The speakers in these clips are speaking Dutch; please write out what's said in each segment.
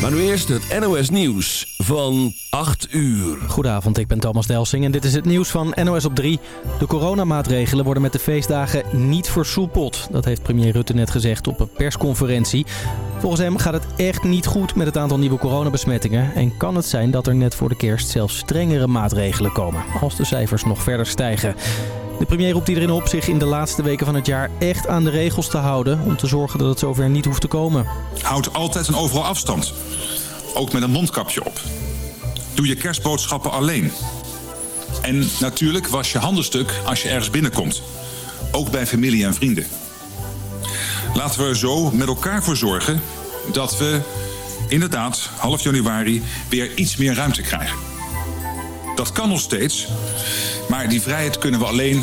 Maar nu eerst het NOS Nieuws van 8 uur. Goedenavond, ik ben Thomas Delsing en dit is het nieuws van NOS op 3. De coronamaatregelen worden met de feestdagen niet versoepeld. Dat heeft premier Rutte net gezegd op een persconferentie. Volgens hem gaat het echt niet goed met het aantal nieuwe coronabesmettingen... en kan het zijn dat er net voor de kerst zelfs strengere maatregelen komen... als de cijfers nog verder stijgen. De premier roept iedereen op zich in de laatste weken van het jaar echt aan de regels te houden... om te zorgen dat het zover niet hoeft te komen. Houd altijd en overal afstand. Ook met een mondkapje op. Doe je kerstboodschappen alleen. En natuurlijk was je handenstuk als je ergens binnenkomt. Ook bij familie en vrienden. Laten we zo met elkaar voor zorgen dat we inderdaad half januari weer iets meer ruimte krijgen. Dat kan nog steeds, maar die vrijheid kunnen we alleen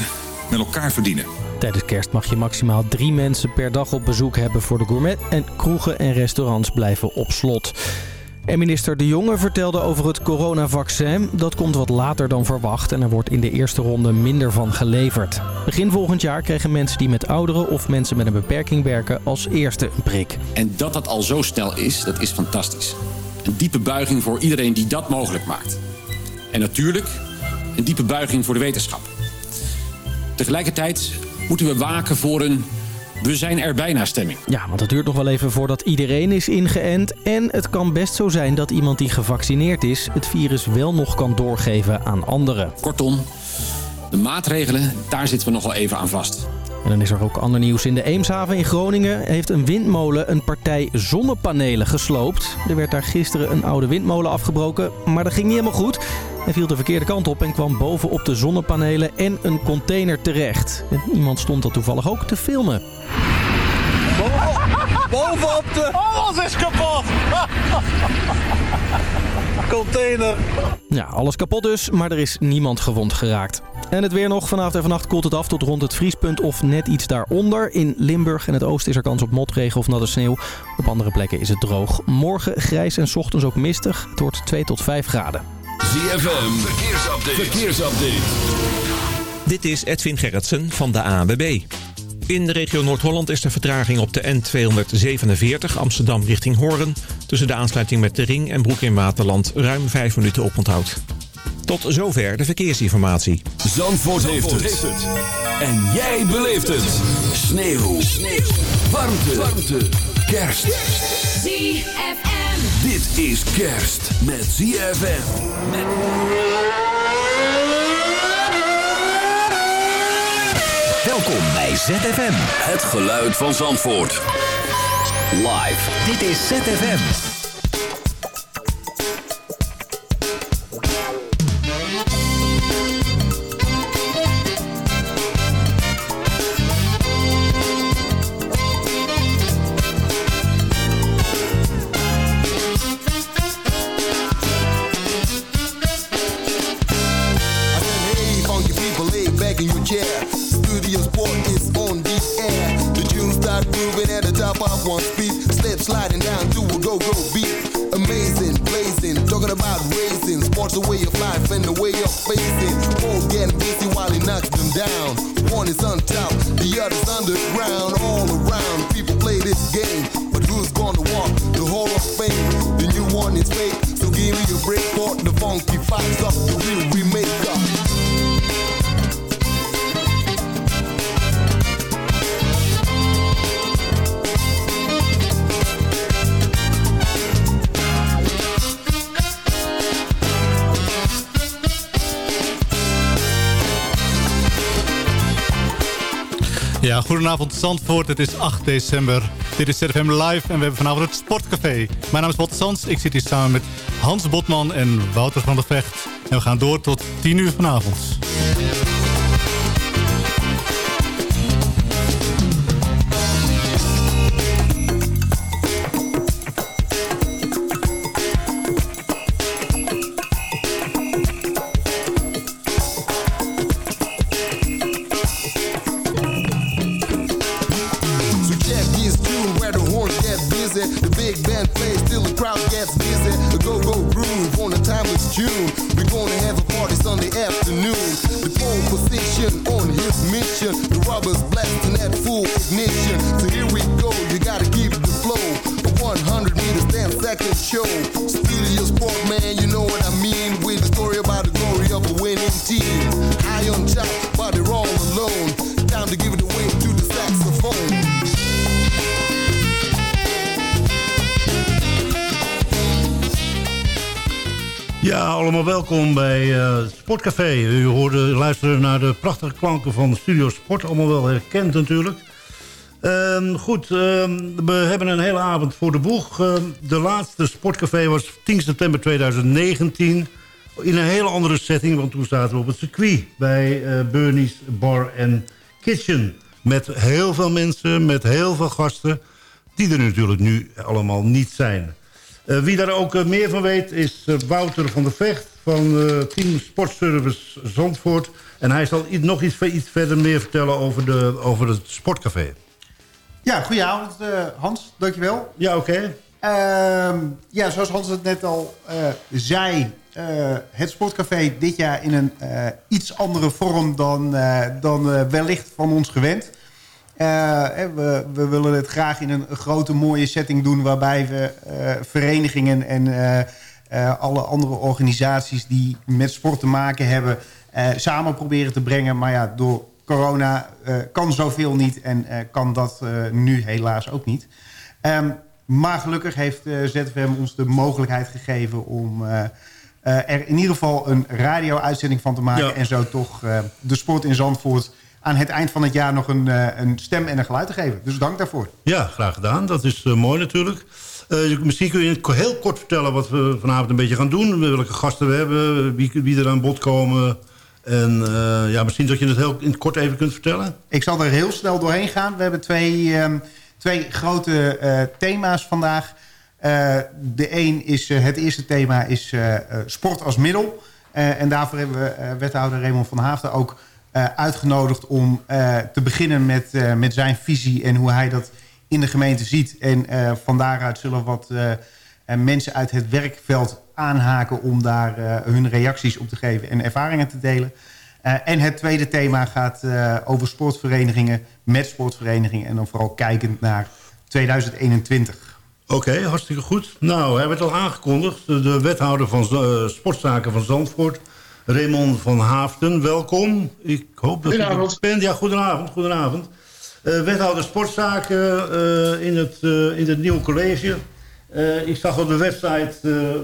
met elkaar verdienen. Tijdens kerst mag je maximaal drie mensen per dag op bezoek hebben voor de gourmet... en kroegen en restaurants blijven op slot. En minister De Jonge vertelde over het coronavaccin. Dat komt wat later dan verwacht en er wordt in de eerste ronde minder van geleverd. Begin volgend jaar krijgen mensen die met ouderen of mensen met een beperking werken als eerste een prik. En dat dat al zo snel is, dat is fantastisch. Een diepe buiging voor iedereen die dat mogelijk maakt. En natuurlijk een diepe buiging voor de wetenschap. Tegelijkertijd moeten we waken voor een we zijn er bijna stemming. Ja, want het duurt nog wel even voordat iedereen is ingeënt. En het kan best zo zijn dat iemand die gevaccineerd is... het virus wel nog kan doorgeven aan anderen. Kortom, de maatregelen, daar zitten we nog wel even aan vast. En dan is er ook ander nieuws. In de Eemshaven in Groningen heeft een windmolen een partij zonnepanelen gesloopt. Er werd daar gisteren een oude windmolen afgebroken, maar dat ging niet helemaal goed. Hij viel de verkeerde kant op en kwam bovenop de zonnepanelen en een container terecht. En iemand stond dat toevallig ook te filmen. Bovenop de... Alles is kapot! Container. Ja, alles kapot dus, maar er is niemand gewond geraakt. En het weer nog. Vanavond en vannacht koelt het af tot rond het vriespunt of net iets daaronder. In Limburg en het oosten is er kans op motregen of natte sneeuw. Op andere plekken is het droog. Morgen grijs en 's ochtends ook mistig. Het wordt 2 tot 5 graden. ZFM, verkeersupdate. verkeersupdate. Dit is Edwin Gerritsen van de ANWB. In de regio Noord-Holland is de vertraging op de N247 Amsterdam richting Hoorn... tussen de aansluiting met de Ring en Broek in Waterland ruim 5 minuten oponthoud. Tot zover de verkeersinformatie. Zandvoort, heeft, het. En jij beleeft het. Sneeuw. Sneeuw. Warmte. Warmte. Kerst. ZFM. Dit is kerst met ZFM. Met... Welkom bij ZFM. Het geluid van Zandvoort. Live. Dit is ZFM. Grooving at the top of one speed. Slip sliding down to a go-go beat. Amazing, blazing, talking about racing. Sports the way of life and the way of facing. Both getting busy while he knocks them down. One is on top, the other's underground. All around, people play this game. But who's gonna walk Goedenavond Zandvoort. Het is 8 december. Dit is ZFM Live en we hebben vanavond het Sportcafé. Mijn naam is Botte Sands. Ik zit hier samen met Hans Botman en Wouter van der Vecht. En we gaan door tot 10 uur vanavond. Welkom bij uh, Sportcafé. U hoorde luisteren naar de prachtige klanken van Studio Sport. Allemaal wel herkend natuurlijk. Uh, goed, uh, we hebben een hele avond voor de boeg. Ehm, de laatste Sportcafé was 10 september 2019. In een hele andere setting, want toen zaten we op het circuit... bij uh, Bernie's Bar and Kitchen. Met heel veel mensen, met heel veel gasten... die er natuurlijk nu allemaal niet zijn. Uh, wie daar ook meer van weet is Wouter van der Vecht van Team Sportservice Zandvoort. En hij zal nog iets, iets verder meer vertellen over, de, over het sportcafé. Ja, goedenavond Hans, dankjewel. Ja, oké. Okay. Ehm, ja, zoals Hans het net al zei, het sportcafé dit jaar in een iets andere vorm dan, dan wellicht van ons gewend. Uh, we, we, willen het graag in een grote mooie setting doen... waarbij we uh, verenigingen en uh, alle andere organisaties... die met sport te maken hebben, samen proberen te brengen. Maar ja, door corona kan zoveel niet en kan dat nu helaas ook niet. Um, maar gelukkig heeft ZFM ons de mogelijkheid gegeven... om er in ieder geval een radio-uitzending van te maken... Ja. en zo toch de sport in Zandvoort aan het eind van het jaar nog een, uh, een stem en een geluid te geven. Dus dank daarvoor. Ja, graag gedaan. Dat is mooi natuurlijk. Uh, misschien kun je heel kort vertellen wat we vanavond een beetje gaan doen. Welke gasten we hebben, wie, wie er aan bod komen. En ja, misschien dat je het heel in het kort even kunt vertellen. Ik zal er heel snel doorheen gaan. We hebben twee, um, twee grote thema's vandaag. de een is, het eerste thema is sport als middel. en daarvoor hebben we wethouder Raymond van Haafden ook uitgenodigd om te beginnen met, met zijn visie en hoe hij dat in de gemeente ziet. En van daaruit zullen wat mensen uit het werkveld aanhaken om daar hun reacties op te geven en ervaringen te delen. en het tweede thema gaat over sportverenigingen met sportverenigingen en dan vooral kijkend naar 2021. Oké, okay, hartstikke goed. Nou, we hebben het al aangekondigd. De wethouder van Sportzaken van Zandvoort, Raymond van Haafden, welkom. Ik hoop dat goedenavond. u bent. Ja, goedenavond. goedenavond. Uh, wethouder sportzaken uh, in, het, uh, in het nieuwe college. ik zag op de website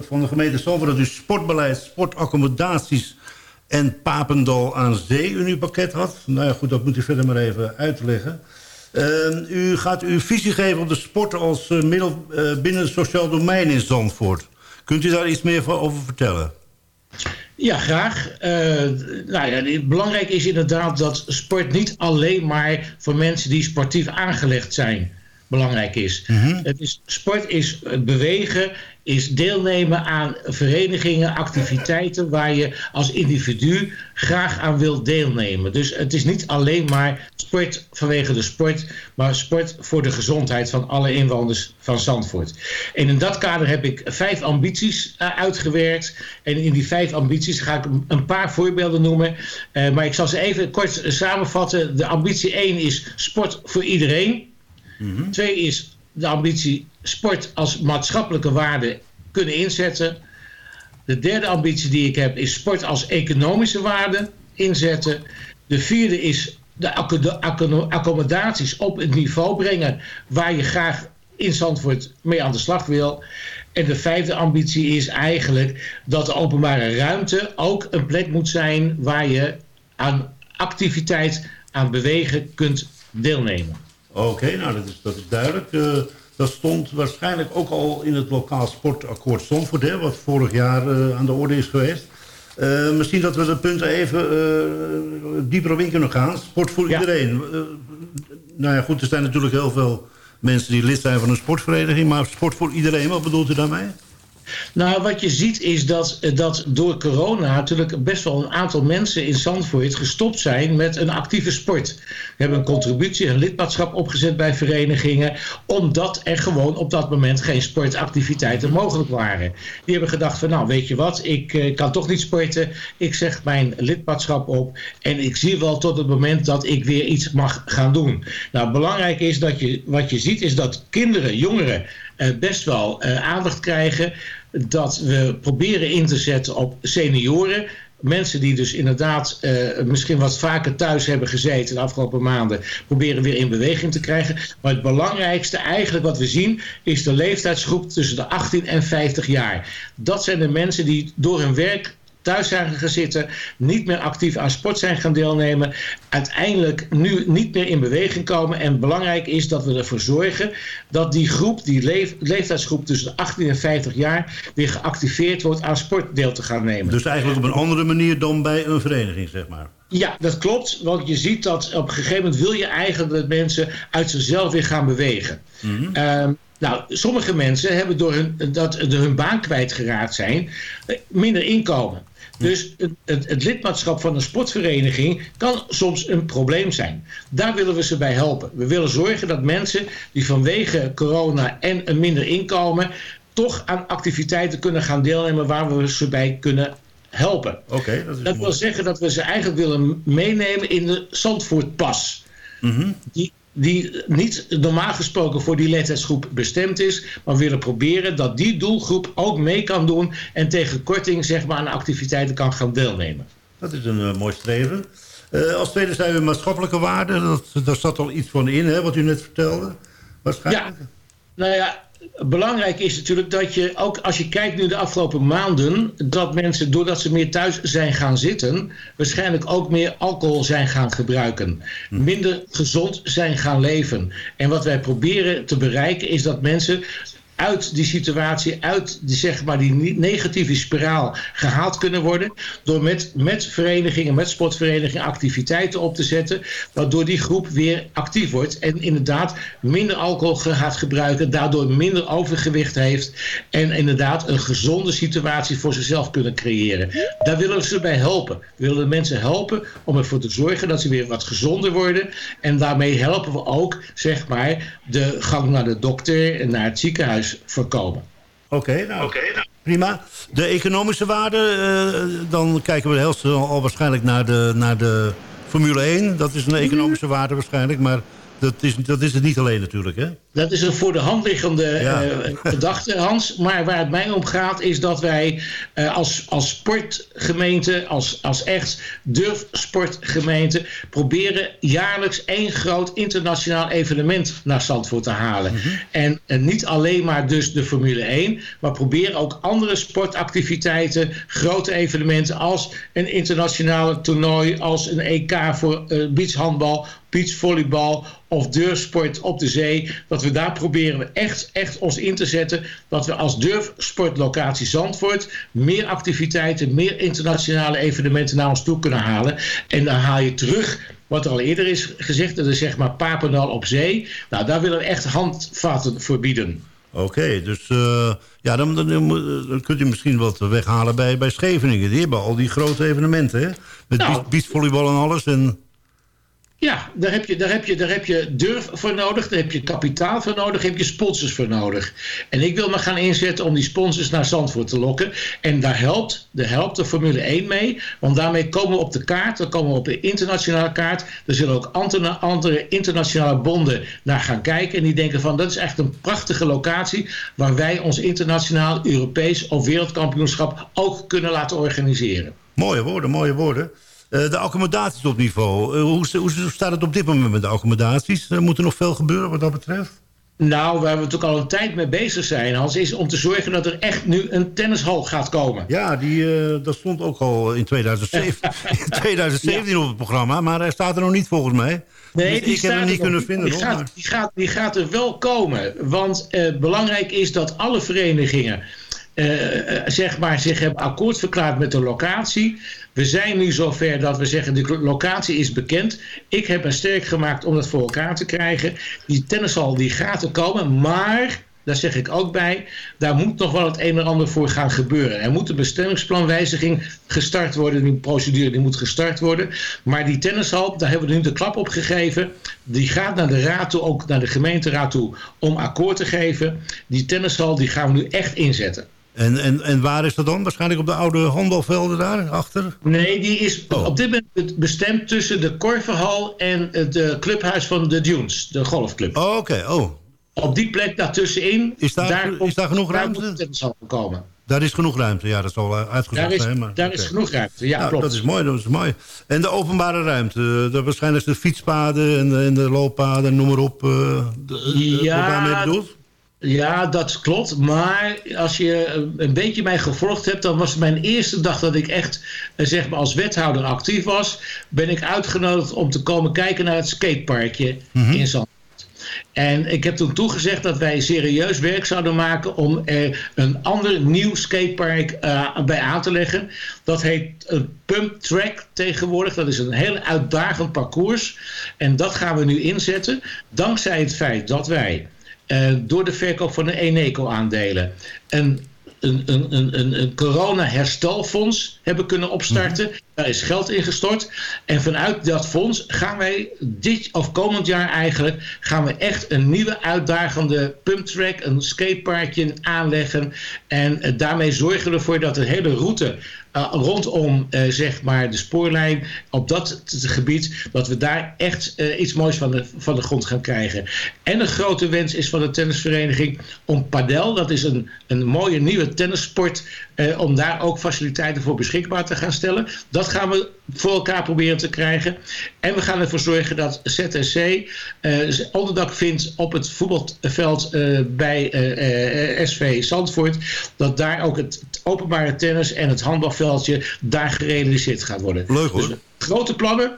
van de gemeente Zandvoort... dat u sportbeleid, sportaccommodaties en Papendal aan zee in uw pakket had. Nou ja, goed, dat moet u verder maar even uitleggen. u gaat uw visie geven op de sport als middel binnen het sociaal domein in Zandvoort. Kunt u daar iets meer over vertellen? Ja, graag. Uh, nou ja, belangrijk is inderdaad dat sport niet alleen maar voor mensen die sportief aangelegd zijn belangrijk is. Mm -hmm. het is sport is bewegen, is deelnemen aan verenigingen, activiteiten waar je als individu graag aan wilt deelnemen. Dus het is niet alleen maar sport vanwege de sport, maar sport voor de gezondheid van alle inwoners van Zandvoort. En in dat kader heb ik vijf ambities uh, uitgewerkt. En in die vijf ambities ga ik een paar voorbeelden noemen. Uh, maar ik zal ze even kort samenvatten. De ambitie 1 is sport voor iedereen. -hmm. Twee is de ambitie sport als maatschappelijke waarde kunnen inzetten. De derde ambitie die ik heb is sport als economische waarde inzetten. De vierde is de accommodaties op het niveau brengen waar je graag in Zandvoort mee aan de slag wil. En de vijfde ambitie is eigenlijk dat de openbare ruimte ook een plek moet zijn waar je aan activiteit, aan bewegen kunt deelnemen. Oké, okay, nou dat is, dat is duidelijk. Uh, dat stond waarschijnlijk ook al in het lokaal sportakkoord hè, wat vorig jaar uh, aan de orde is geweest. Uh, misschien dat we de punten even dieper op in kunnen gaan. Sport voor ja. iedereen. nou ja, goed, er zijn natuurlijk heel veel mensen die lid zijn van een sportvereniging, maar sport voor iedereen, wat bedoelt u daarmee? Nou, wat je ziet is dat, dat door corona natuurlijk best wel een aantal mensen in Zandvoort gestopt zijn met een actieve sport. We hebben een contributie, een lidmaatschap opgezet bij verenigingen, omdat er gewoon op dat moment geen sportactiviteiten mogelijk waren. Die hebben gedacht van nou weet je wat, ik uh, kan toch niet sporten, ik zeg mijn lidmaatschap op en ik zie wel tot het moment dat ik weer iets mag gaan doen. Nou, belangrijk is dat je, wat je ziet is dat kinderen, jongeren eh, best wel eh, aandacht krijgen. Dat we proberen in te zetten op senioren. Mensen die dus inderdaad eh, misschien wat vaker thuis hebben gezeten de afgelopen maanden, proberen weer in beweging te krijgen. Maar het belangrijkste eigenlijk wat we zien, is de leeftijdsgroep tussen de 18 en 50 jaar. Dat zijn de mensen die door hun werk thuis zijn gaan zitten, niet meer actief aan sport zijn gaan deelnemen, uiteindelijk nu niet meer in beweging komen. En belangrijk is dat we ervoor zorgen dat die groep, die leef, leeftijdsgroep tussen de 18 en 50 jaar, weer geactiveerd wordt aan sport deel te gaan nemen. Dus eigenlijk op een andere manier dan bij een vereniging, zeg maar. Ja, dat klopt. Want je ziet dat op een gegeven moment wil je eigenlijk dat mensen uit zichzelf weer gaan bewegen. Ehm, nou, sommige mensen hebben door hun, dat de hun baan kwijtgeraakt zijn, eh, minder inkomen. Dus het, het, het lidmaatschap van een sportvereniging kan soms een probleem zijn. Daar willen we ze bij helpen. We willen zorgen dat mensen die vanwege corona en een minder inkomen... toch aan activiteiten kunnen gaan deelnemen waar we ze bij kunnen helpen. Oké, dat is Dat wil zeggen dat we ze eigenlijk willen meenemen in de Zandvoortpas. Mhm. Die, die niet normaal gesproken voor die leeftijdsgroep bestemd is. Maar we willen proberen dat die doelgroep ook mee kan doen. En tegen korting zeg maar, aan activiteiten kan gaan deelnemen. Dat is een eh, mooi streven. Eh, als tweede zijn we maatschappelijke waarden. Dat, daar zat al iets van in, hè, wat u net vertelde. Waarschijnlijk. Ja, nou ja, belangrijk is natuurlijk dat je ook als je kijkt nu de afgelopen maanden, dat mensen doordat ze meer thuis zijn gaan zitten, waarschijnlijk ook meer alcohol zijn gaan gebruiken. Minder gezond zijn gaan leven. En wat wij proberen te bereiken is dat mensen uit die situatie, uit die, zeg maar, die negatieve spiraal gehaald kunnen worden. Door met, met verenigingen, met sportverenigingen activiteiten op te zetten. Waardoor die groep weer actief wordt. En inderdaad minder alcohol gaat gebruiken. Daardoor minder overgewicht heeft. En inderdaad een gezonde situatie voor zichzelf kunnen creëren. Daar willen ze bij helpen. We willen mensen helpen om ervoor te zorgen dat ze weer wat gezonder worden. En daarmee helpen we ook, zeg maar, de gang naar de dokter en naar het ziekenhuis voorkomen. Oké, nou, prima. De economische waarde, eh, dan kijken we heel snel al waarschijnlijk naar de, naar de Formule 1. Dat is een economische waarde waarschijnlijk, maar dat is, dat is het niet alleen natuurlijk, hè? Dat is een voor de hand liggende Ja. eh, gedachte, Hans. Maar waar het mij om gaat is dat wij eh, als, als sportgemeente, als, als echt durfsportgemeente... proberen jaarlijks één groot internationaal evenement naar Zandvoort te halen. En eh, niet alleen maar dus de Formule 1... maar proberen ook andere sportactiviteiten, grote evenementen... als een internationale toernooi, als een EK voor eh, beachhandbal beachvolleybal of durfsport op de zee. Dat we daar proberen we echt, echt ons in te zetten. Dat we als durfsportlocatie Zandvoort meer activiteiten, meer internationale evenementen naar ons toe kunnen halen. En dan haal je terug wat er al eerder is gezegd. Dat is zeg maar Papendal op zee. Nou, daar willen we echt handvaten voor bieden. Oké, dus eh, ja, dan, dan, dan kunt u misschien wat weghalen bij, bij Scheveningen. Die hebben al die grote evenementen, hè? Met Nou. beach- beachvolleybal en alles. En, Ja, daar heb, je, daar, heb je, daar heb je durf voor nodig, daar heb je kapitaal voor nodig, daar heb je sponsors voor nodig. En ik wil me gaan inzetten om die sponsors naar Zandvoort te lokken. En daar helpt, daar helpt de Formule 1 mee, want daarmee komen we op de kaart, dan komen we op de internationale kaart. Er zullen ook andere, andere internationale bonden naar gaan kijken. En die denken van, dat is echt een prachtige locatie waar wij ons internationaal, Europees of wereldkampioenschap ook kunnen laten organiseren. mooie woorden, mooie woorden. Eh, de accommodaties op niveau. Eh, hoe, hoe, hoe staat het op dit moment met de accommodaties? Er moet er nog veel gebeuren wat dat betreft? Nou, waar we natuurlijk al een tijd mee bezig zijn, Hans, is om te zorgen dat er echt nu een tennishal gaat komen. Ja, die, eh, dat stond ook al in 2007, in 2017 op het programma. Maar hij staat er nog niet volgens mij. Nee, Dus die ik heb hem niet kunnen vinden. Die gaat, die, gaat, die gaat er wel komen. Want eh, belangrijk is dat alle verenigingen eh, eh, zeg maar, zich hebben akkoord verklaard met de locatie. We zijn nu zover dat we zeggen de locatie is bekend. Ik heb me sterk gemaakt om dat voor elkaar te krijgen. Die tennishal die gaat er komen, maar... Daar zeg ik ook bij, daar moet nog wel het een en ander voor gaan gebeuren. Er moet een bestemmingsplanwijziging gestart worden. Die procedure die moet gestart worden. Maar die tennishal, daar hebben we nu de klap op gegeven. Die gaat naar de raad toe, ook naar de gemeenteraad toe, om akkoord te geven. Die tennishal die gaan we nu echt inzetten. En, en, en waar is dat dan? Waarschijnlijk op de oude handbalvelden daar, achter? Nee, die is op dit moment bestemd tussen de Korverhal en het eh, clubhuis van de Dunes, de golfclub. Oh, oké. Oh. Op die plek daartussenin... Is daar, is daar genoeg ruimte? Daar komen. Daar is genoeg ruimte, ja, dat zal uitgezocht daar is, zijn. Maar, daar is genoeg ruimte, ja, klopt. Dat is mooi, dat is mooi. En de openbare ruimte, dat waarschijnlijk de fietspaden en de, en de looppaden, noem maar op. Uh, de, ja, daarmee bedoeld? Ja, dat klopt. Maar als je een beetje mij gevolgd hebt... dan was het mijn eerste dag dat ik echt zeg maar als wethouder actief was... ben ik uitgenodigd om te komen kijken naar het skateparkje Mhm. in Zand. En ik heb toen toegezegd dat wij serieus werk zouden maken om er een ander nieuw skatepark uh, bij aan te leggen. Dat heet een Pump Track tegenwoordig. Dat is een heel uitdagend parcours. En dat gaan we nu inzetten. Dankzij het feit dat wij door de verkoop van de Eneco aandelen een een, een, een, een corona-herstelfonds hebben kunnen opstarten. Daar is geld in gestort. En vanuit dat fonds gaan wij dit of komend jaar eigenlijk... gaan we echt een nieuwe uitdagende pumptrack, een skateparkje aanleggen. En uh, daarmee zorgen we ervoor dat de hele route... Uh, rondom uh, zeg maar de spoorlijn op dat gebied... dat we daar echt iets moois van de, van de grond gaan krijgen. En een grote wens is van de tennisvereniging om padel... dat is een, een mooie nieuwe tennissport... Uh, om daar ook faciliteiten voor beschikbaar te gaan stellen. Dat gaan we voor elkaar proberen te krijgen. En we gaan ervoor zorgen dat ZSC uh, onderdak vindt op het voetbalveld uh, bij SV Zandvoort. Dat daar ook het openbare tennis en het handbalveldje daar gerealiseerd gaat worden. Leuk hoor. Dus, grote plannen.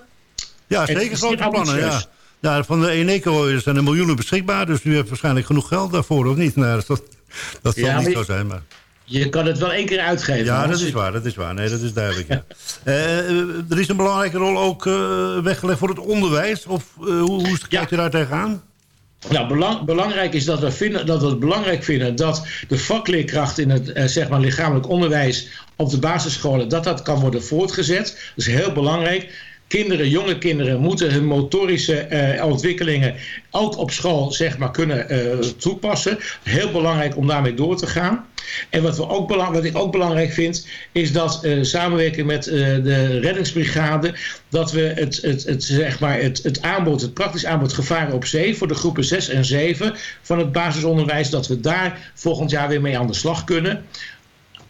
Ja, zeker grote plannen. Ja. Ja, van de Eneco zijn er miljoenen beschikbaar. Dus u hebt waarschijnlijk genoeg geld daarvoor, of niet? Nou, dat, dat zal ja, niet zo zijn, maar... Je kan het wel één keer uitgeven. Ja, dat is waar, dat is waar. Nee, dat is duidelijk. Ja. uh, er is een belangrijke rol ook uh, weggelegd voor het onderwijs. Of uh, hoe, hoe kijkt u daar tegenaan? Nou, belang, belangrijk is dat we, vinden, dat we het belangrijk vinden dat de vakleerkracht in het zeg maar lichamelijk onderwijs op de basisscholen, dat dat kan worden voortgezet. Dat is heel belangrijk. Kinderen, jonge kinderen moeten hun motorische uh, ontwikkelingen ook op school zeg maar, kunnen uh, toepassen. Heel belangrijk om daarmee door te gaan. En wat, we ook wat ik ook belangrijk vind, is dat uh, samenwerken met de reddingsbrigade, dat we het, het, het, zeg maar het, het aanbod, het praktisch aanbod gevaren op zee voor de groepen 6 en 7 van het basisonderwijs, dat we daar volgend jaar weer mee aan de slag kunnen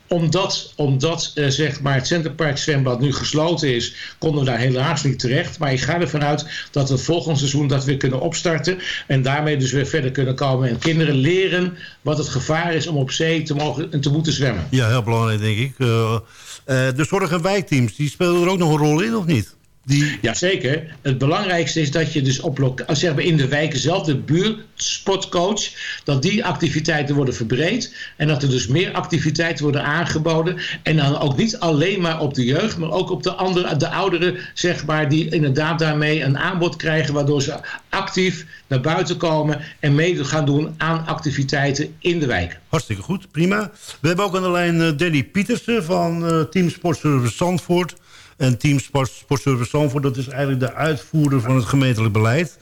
omdat, omdat uh, zeg maar het Centerpark zwembad nu gesloten is, konden we daar helaas niet terecht. Maar ik ga ervan uit dat we volgend seizoen dat weer kunnen opstarten. En daarmee dus weer verder kunnen komen. En kinderen leren wat het gevaar is om op zee te mogen en te moeten zwemmen. Ja, heel belangrijk denk ik. De zorg- en wijkteams, die spelen er ook nog een rol in of niet? Die... Jazeker. Het belangrijkste is dat je dus op zeg maar in de wijken zelf, de buurtsportcoach, dat die activiteiten worden verbreed. En dat er dus meer activiteiten worden aangeboden. En dan ook niet alleen maar op de jeugd, maar ook op de, andere, de ouderen, zeg maar, die inderdaad daarmee een aanbod krijgen, waardoor ze actief naar buiten komen en mee gaan doen aan activiteiten in de wijk. Hartstikke goed, prima. We hebben ook aan de lijn uh, Danny Pietersen van uh, Team Sportservice Zandvoort. En Team Sport, Sportservice Zandvoort, dat is eigenlijk de uitvoerder van het gemeentelijk beleid.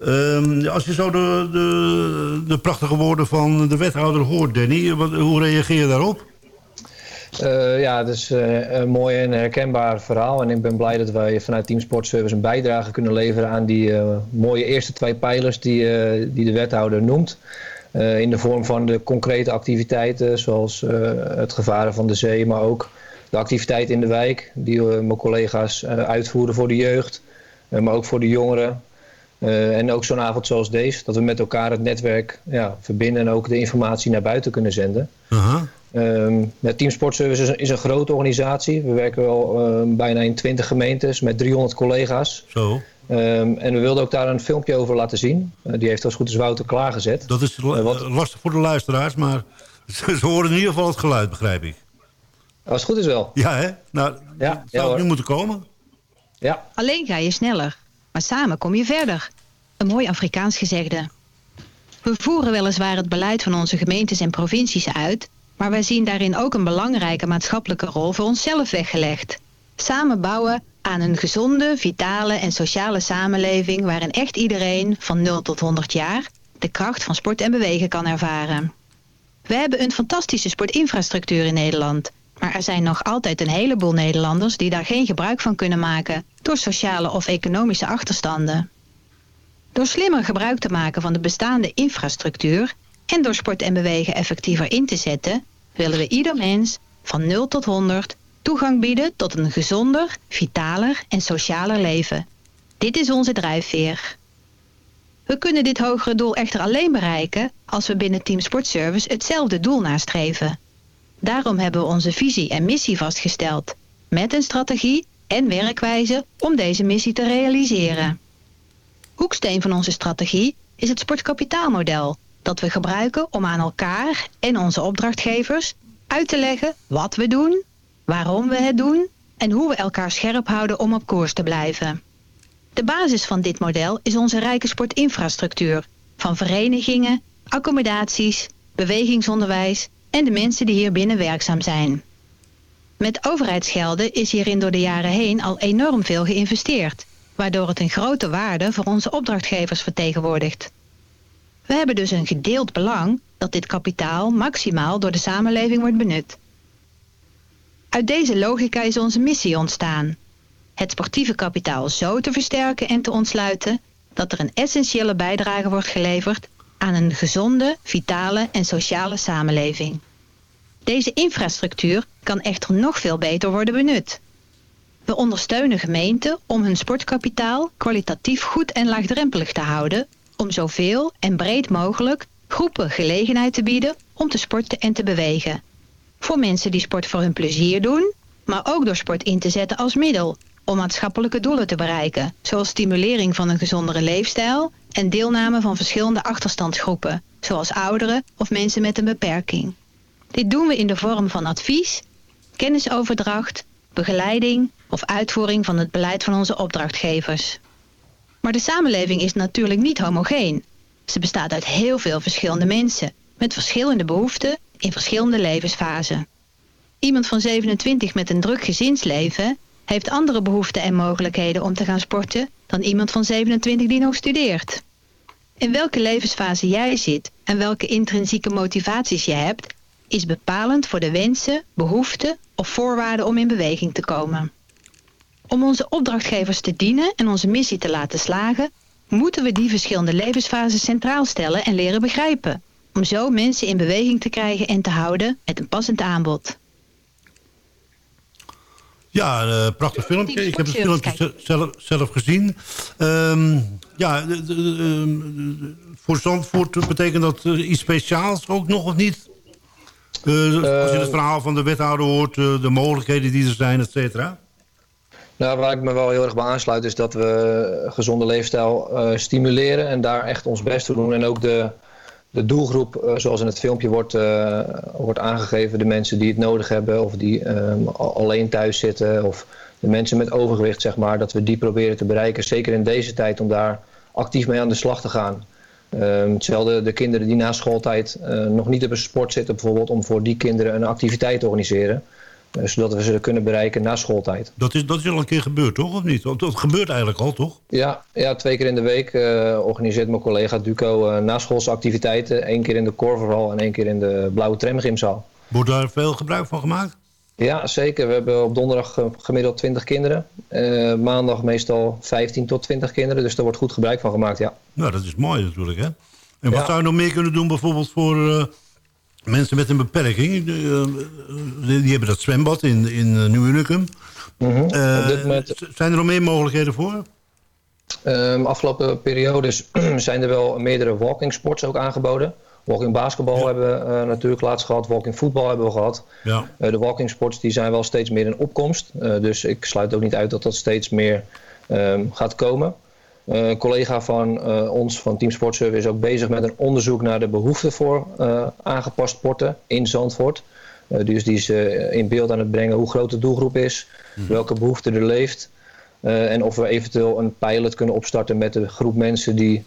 Um, als je zo de, de, de, prachtige woorden van de wethouder hoort, Danny, wat, hoe reageer je daarop? Uh, ja, het is uh, een mooi en herkenbaar verhaal. En ik ben blij dat wij vanuit Team Sportservice een bijdrage kunnen leveren aan die uh, mooie eerste twee pijlers die, die de wethouder noemt. in de vorm van de concrete activiteiten, zoals het gevaren van de zee, maar ook de activiteiten in de wijk, die uh, mijn collega's uh, uitvoeren voor de jeugd, uh, maar ook voor de jongeren. en ook zo'n avond zoals deze, dat we met elkaar het netwerk ja, verbinden en ook de informatie naar buiten kunnen zenden. Um, Team Sportservice is een, is een, grote organisatie. We werken wel bijna in 20 gemeentes met 300 collega's. Zo. Um, en we wilden ook daar een filmpje over laten zien. die heeft als goed is Wouter klaargezet. Dat is wat... lastig voor de luisteraars, maar ze horen in ieder geval het geluid, begrijp ik. Als het goed is wel. Ja, hè? Nou, ja, zou ja, het nu moeten komen? Ja. Alleen ga je sneller, maar samen kom je verder. Een mooi Afrikaans gezegde. We voeren weliswaar het beleid van onze gemeentes en provincies uit, maar wij zien daarin ook een belangrijke maatschappelijke rol voor onszelf weggelegd. Samen bouwen aan een gezonde, vitale en sociale samenleving waarin echt iedereen van 0 tot 100 jaar de kracht van sport en bewegen kan ervaren. We hebben een fantastische sportinfrastructuur in Nederland. Maar er zijn nog altijd een heleboel Nederlanders die daar geen gebruik van kunnen maken door sociale of economische achterstanden. Door slimmer gebruik te maken van de bestaande infrastructuur en door sport en bewegen effectiever in te zetten, willen we ieder mens van 0 tot 100 toegang bieden tot een gezonder, vitaler en socialer leven. Dit is onze drijfveer. We kunnen dit hogere doel echter alleen bereiken als we binnen Team Sportservice hetzelfde doel nastreven. Daarom hebben we onze visie en missie vastgesteld, met een strategie en werkwijze om deze missie te realiseren. Hoeksteen van onze strategie is het sportkapitaalmodel, dat we gebruiken om aan elkaar en onze opdrachtgevers uit te leggen wat we doen, waarom we het doen en hoe we elkaar scherp houden om op koers te blijven. De basis van dit model is onze rijke sportinfrastructuur van verenigingen, accommodaties, bewegingsonderwijs en de mensen die hier binnen werkzaam zijn. Met overheidsgelden is hierin door de jaren heen al enorm veel geïnvesteerd, waardoor het een grote waarde voor onze opdrachtgevers vertegenwoordigt. We hebben dus een gedeeld belang dat dit kapitaal maximaal door de samenleving wordt benut. Uit deze logica is onze missie ontstaan. Het sportieve kapitaal zo te versterken en te ontsluiten dat er een essentiële bijdrage wordt geleverd aan een gezonde, vitale en sociale samenleving. Deze infrastructuur kan echter nog veel beter worden benut. We ondersteunen gemeenten om hun sportkapitaal kwalitatief goed en laagdrempelig te houden om zoveel en breed mogelijk groepen gelegenheid te bieden om te sporten en te bewegen. Voor mensen die sport voor hun plezier doen, maar ook door sport in te zetten als middel om maatschappelijke doelen te bereiken, zoals stimulering van een gezondere leefstijl en deelname van verschillende achterstandsgroepen, zoals ouderen of mensen met een beperking. Dit doen we in de vorm van advies, kennisoverdracht, begeleiding of uitvoering van het beleid van onze opdrachtgevers. Maar de samenleving is natuurlijk niet homogeen. Ze bestaat uit heel veel verschillende mensen, met verschillende behoeften in verschillende levensfasen. Iemand van 27 met een druk gezinsleven heeft andere behoeften en mogelijkheden om te gaan sporten dan iemand van 27 die nog studeert. In welke levensfase jij zit en welke intrinsieke motivaties je hebt, is bepalend voor de wensen, behoeften of voorwaarden om in beweging te komen. Om onze opdrachtgevers te dienen en onze missie te laten slagen, moeten we die verschillende levensfases centraal stellen en leren begrijpen. Om zo mensen in beweging te krijgen en te houden met een passend aanbod. Ja, uh, prachtig filmpje. Ik heb het filmpje zelf, zelf gezien. Um, ja, de, de, de, voor Zandvoort betekent dat uh, iets speciaals ook nog of niet? Uh, als je het verhaal van de wethouder hoort, de mogelijkheden die er zijn, et cetera. Nou, waar ik me wel heel erg bij aansluit is dat we gezonde leefstijl stimuleren en daar echt ons best voor doen. En ook de, de doelgroep, uh, zoals in het filmpje wordt, uh, wordt aangegeven, de mensen die het nodig hebben of die um, alleen thuis zitten of de mensen met overgewicht, zeg maar, dat we die proberen te bereiken. Zeker in deze tijd om daar actief mee aan de slag te gaan. Um, hetzelfde de kinderen die na schooltijd uh, nog niet op een sport zitten, bijvoorbeeld, om voor die kinderen een activiteit te organiseren. Uh, zodat we ze kunnen bereiken na schooltijd. Dat is, dat is al een keer gebeurd, toch? Of niet? Dat gebeurt eigenlijk al, toch? Ja, ja twee keer in de week uh, organiseert mijn collega Duco uh, naschoolse activiteiten. Eén keer in de Korverhal en één keer in de Blauwe Tramgymzaal. Wordt daar veel gebruik van gemaakt? Ja, zeker. We hebben op donderdag gemiddeld 20 kinderen. maandag meestal 15 tot 20 kinderen. Dus daar wordt goed gebruik van gemaakt, ja. Nou, dat is mooi natuurlijk, hè? En wat ja. zou je nog meer kunnen doen bijvoorbeeld voor mensen met een beperking, die, die, hebben dat zwembad in, in Nieuw Unicum. Mm -hmm. uh, moment... Zijn er nog meer mogelijkheden voor? Um, afgelopen periodes zijn er wel meerdere walking sports ook aangeboden. Walking basketbal ja. hebben we uh, natuurlijk laatst gehad. Walking voetbal hebben we gehad. Ja. Uh, de walking sports die zijn wel steeds meer in opkomst. dus ik sluit ook niet uit dat dat steeds meer um, gaat komen. Uh, een collega van uh, ons, van Team Sportservice, is ook bezig met een onderzoek naar de behoeften voor uh, aangepast sporten in Zandvoort. dus die is in beeld aan het brengen hoe groot de doelgroep is, mm. welke behoefte er leeft. en of we eventueel een pilot kunnen opstarten met de groep mensen die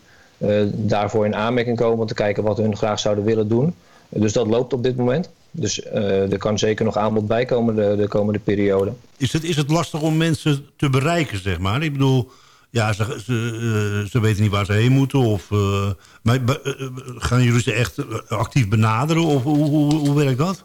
daarvoor in aanmerking komen. Om te kijken wat hun graag zouden willen doen. dus dat loopt op dit moment. Dus er kan zeker nog aanbod bij komen de, de komende periode. Is het, is het lastig om mensen te bereiken, zeg maar? Ik bedoel... Ja, ze, ze, uh, ze, weten niet waar ze heen moeten. Of, uh, maar uh, gaan jullie ze echt actief benaderen? Of hoe, hoe, hoe werkt dat?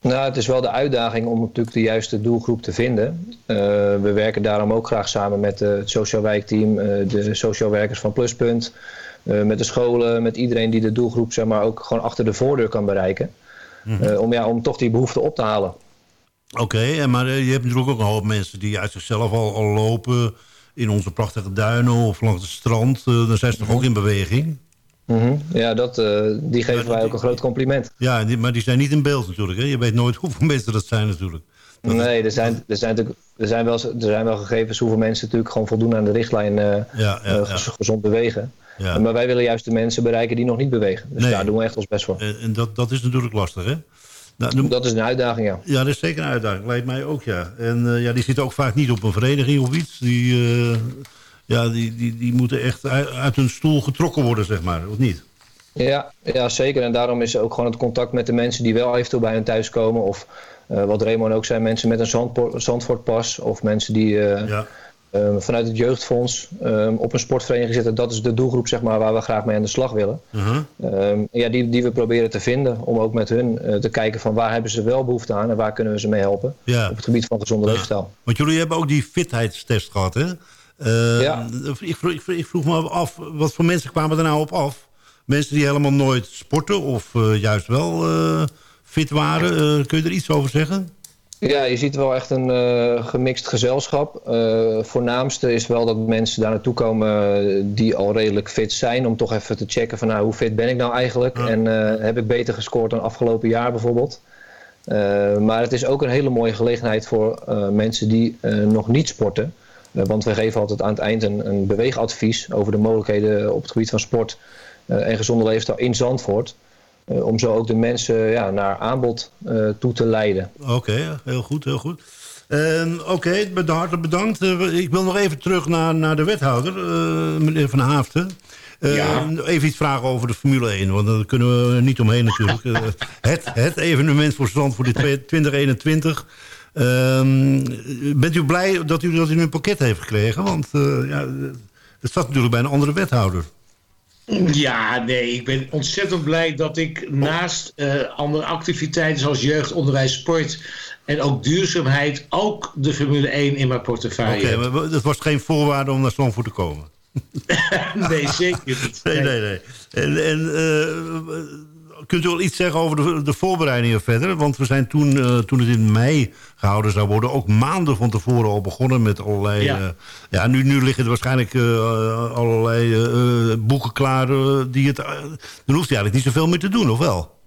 Nou, het is wel de uitdaging om natuurlijk de juiste doelgroep te vinden. Uh, we werken daarom ook graag samen met het sociaal wijkteam, de sociaal werkers van Pluspunt, met de scholen, met iedereen die de doelgroep zeg maar, ook gewoon achter de voordeur kan bereiken. Mm -hmm. om, ja, om toch die behoefte op te halen. Oké, okay, maar je hebt natuurlijk ook een hoop mensen die uit zichzelf al, al lopen in onze prachtige duinen of langs het strand. dan zijn ze toch ook in beweging? Mm -hmm. Ja, dat, uh, die geven wij ook een groot compliment. Ja, die, maar die zijn niet in beeld natuurlijk. Hè? Je weet nooit hoeveel mensen dat zijn natuurlijk. Dat nee, er zijn, er, zijn natuurlijk, er, zijn wel, er zijn wel gegevens hoeveel mensen natuurlijk gewoon voldoen aan de richtlijn uh, ja, ja, uh, ja. gezond bewegen. Maar wij willen juist de mensen bereiken die nog niet bewegen. Dus nee. daar doen we echt ons best voor. En, en dat, dat is natuurlijk lastig, hè? Nou. Dat is een uitdaging, ja. Ja, dat is zeker een uitdaging. Lijkt mij ook, ja. En ja, die zitten ook vaak niet op een vereniging of iets. Die, ja, die, die, die moeten echt uit, uit hun stoel getrokken worden, zeg maar. Of niet? Ja, ja, zeker. En daarom is ook gewoon het contact met de mensen die wel eventueel bij hun thuis komen. Of uh, wat Raymond ook zei, mensen met een Zandvoortpas. Of mensen die ja. Um, vanuit het jeugdfonds um, op een sportvereniging zitten. Dat is de doelgroep zeg maar, waar we graag mee aan de slag willen. Uh -huh. um, ja, die, die we proberen te vinden. Om ook met hun uh, te kijken van waar hebben ze wel behoefte aan. En waar kunnen we ze mee helpen. Ja. Op het gebied van gezonde ja. leefstijl. Want jullie hebben ook die fitheidstest gehad hè? ja. Ik vroeg, ik, ik vroeg me af, wat voor mensen kwamen er nou op af? Mensen die helemaal nooit sporten of uh, juist wel uh, fit waren. Kun je er iets over zeggen? Ja, je ziet wel echt een gemixt gezelschap. voornaamste is wel dat mensen daar naartoe komen die al redelijk fit zijn. Om toch even te checken van nou, hoe fit ben ik nou eigenlijk. Ja. En heb ik beter gescoord dan afgelopen jaar bijvoorbeeld. maar het is ook een hele mooie gelegenheid voor mensen die nog niet sporten. want we geven altijd aan het eind een, een beweegadvies over de mogelijkheden op het gebied van sport uh, en gezonde leefstijl in Zandvoort. Uh, om zo ook de mensen ja, naar aanbod uh, toe te leiden. Oké, okay, heel goed, heel goed. Oké, okay, hartelijk bedankt. ik wil nog even terug naar, naar de wethouder, meneer Van Haafden. Ja. Even iets vragen over de Formule 1, want daar kunnen we niet omheen natuurlijk. het, het evenement voor Zandvoort in 2021... Um, bent u blij dat u, dat u een pakket heeft gekregen? Want ja, het staat natuurlijk bij een andere wethouder. Ja, nee, ik ben ontzettend blij dat ik naast uh, andere activiteiten zoals jeugd, onderwijs, sport en ook duurzaamheid ook de Formule 1 in mijn portefeuille Oké, okay, maar dat was geen voorwaarde om naar Zandvoort te komen? nee, zeker niet. Nee, nee, nee. En, en uh, kunt u wel iets zeggen over de, de voorbereidingen verder? Want we zijn toen, uh, toen het in mei gehouden zou worden... ook maanden van tevoren al begonnen met allerlei... Ja, uh, ja nu, nu liggen er waarschijnlijk uh, allerlei boeken klaar... die het, dan hoeft hij eigenlijk niet zoveel meer te doen, of wel?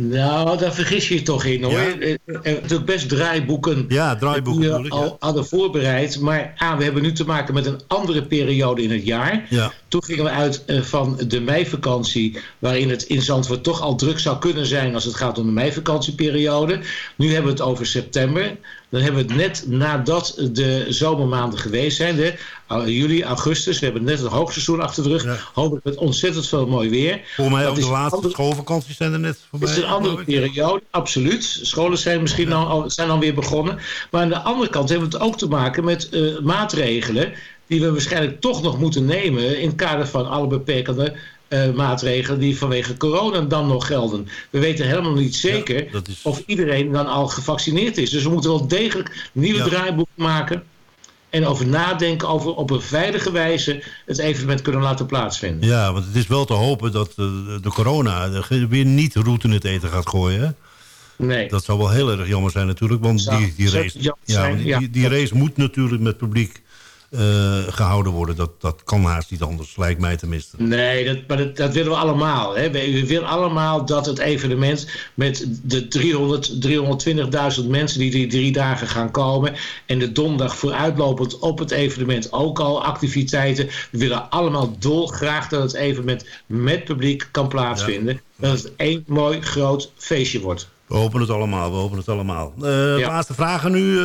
Nou, daar vergis je je toch in hoor. Ja. Er zijn natuurlijk best draaiboeken, ja, draaiboeken die we al hadden voorbereid. Maar A, we hebben nu te maken met een andere periode in het jaar. Toen gingen we uit uh, van de meivakantie, waarin het in Zandvoort toch al druk zou kunnen zijn als het gaat om de meivakantieperiode. Nu hebben we het over september. Dan hebben we het net nadat de zomermaanden geweest zijn. De, uh, juli, augustus. We hebben net het hoogseizoen achter de rug. Ja. Hopelijk met ontzettend veel mooi weer. Volgens mij ook de laatste andere, schoolvakanties zijn er net voorbij. Het is een andere periode, absoluut. Scholen zijn misschien ja. al, zijn dan weer begonnen. Maar aan de andere kant hebben we het ook te maken met uh, maatregelen... die we waarschijnlijk toch nog moeten nemen... in het kader van alle beperkende uh, maatregelen die vanwege corona dan nog gelden. We weten helemaal niet zeker ja, is... of iedereen dan al gevaccineerd is. Dus we moeten wel degelijk nieuwe ja. draaiboeken maken... en over nadenken over op een veilige wijze het evenement kunnen laten plaatsvinden. Ja, want het is wel te hopen dat uh, de corona weer niet route in het eten gaat gooien, hè? Nee. Dat zou wel heel erg jammer zijn natuurlijk, want die, die, race, ja, die, die race moet natuurlijk met publiek uh, gehouden worden. Dat, dat kan haast niet anders, lijkt mij tenminste. Nee, dat, maar dat, dat willen we allemaal. Hè. We willen allemaal dat het evenement met de 300, 320.000 mensen die die drie dagen gaan komen... en de donderdag vooruitlopend op het evenement ook al activiteiten. We willen allemaal dolgraag dat het evenement met publiek kan plaatsvinden. Ja. Dat het één mooi groot feestje wordt. We hopen het allemaal, we hopen het allemaal. Uh, ja. Laatste vragen nu. Uh,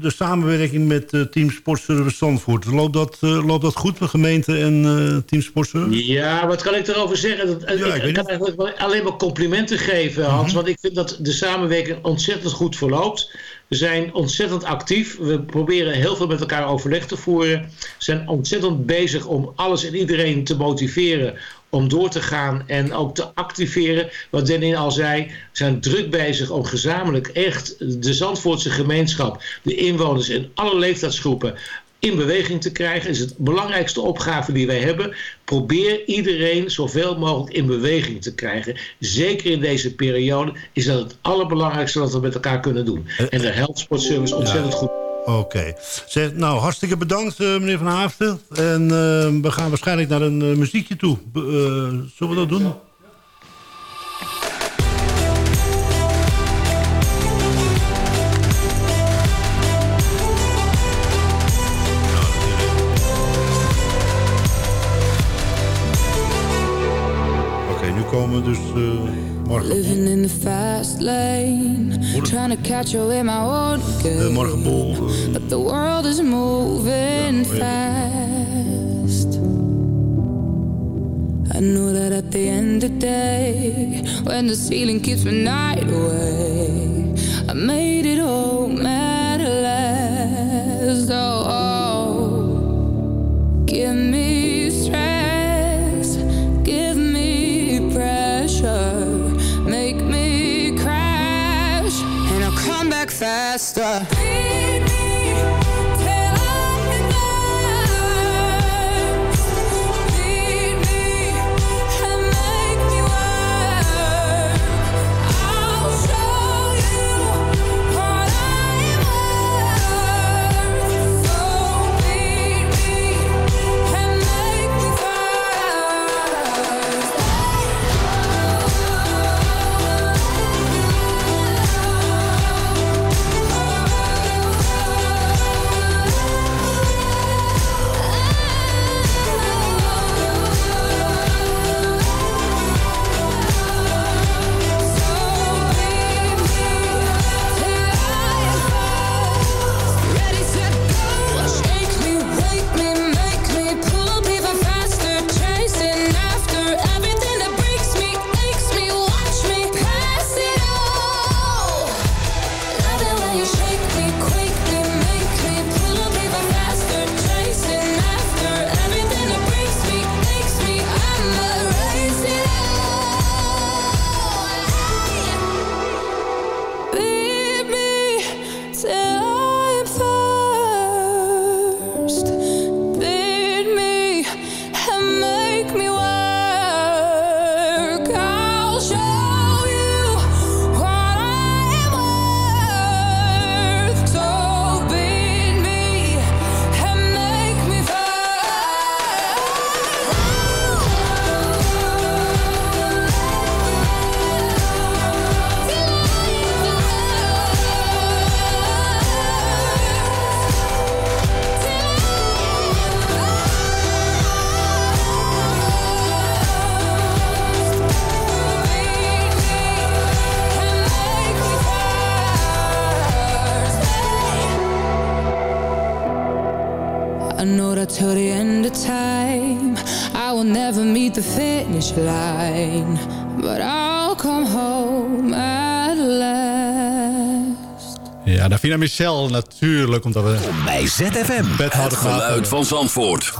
de samenwerking met uh, Team Sportservice Zandvoort. Loopt dat, loopt dat goed met gemeente en Team Sportservice? Ja, wat kan ik erover zeggen? Dat, ja, ik, ik kan eigenlijk alleen maar complimenten geven, Hans. -hmm. Want ik vind dat de samenwerking ontzettend goed verloopt. We zijn ontzettend actief. We proberen heel veel met elkaar overleg te voeren. We zijn ontzettend bezig om alles en iedereen te motiveren om door te gaan en ook te activeren. Wat Denin al zei, we zijn druk bezig om gezamenlijk echt de Zandvoortse gemeenschap, de inwoners in alle leeftijdsgroepen in beweging te krijgen. is het belangrijkste opgave die wij hebben. Probeer iedereen zoveel mogelijk in beweging te krijgen. Zeker in deze periode is dat het allerbelangrijkste wat we met elkaar kunnen doen. En de Health Sport Service ontzettend goed. Oké. Zeg, Nou, hartstikke bedankt, eh, meneer Van Haafden. En eh, we gaan waarschijnlijk naar een eh, muziekje toe. Zullen we dat doen? Oké, nu komen we dus Living in the fast lane, trying to catch up in my own morgen bol. eh, But the world is moving fast. I know that at the end of the day, when the ceiling keeps me night away, I made it home at last. Oh, oh. give me faster. Michel natuurlijk, omdat we... Bij ZFM. Het geluid van Zandvoort.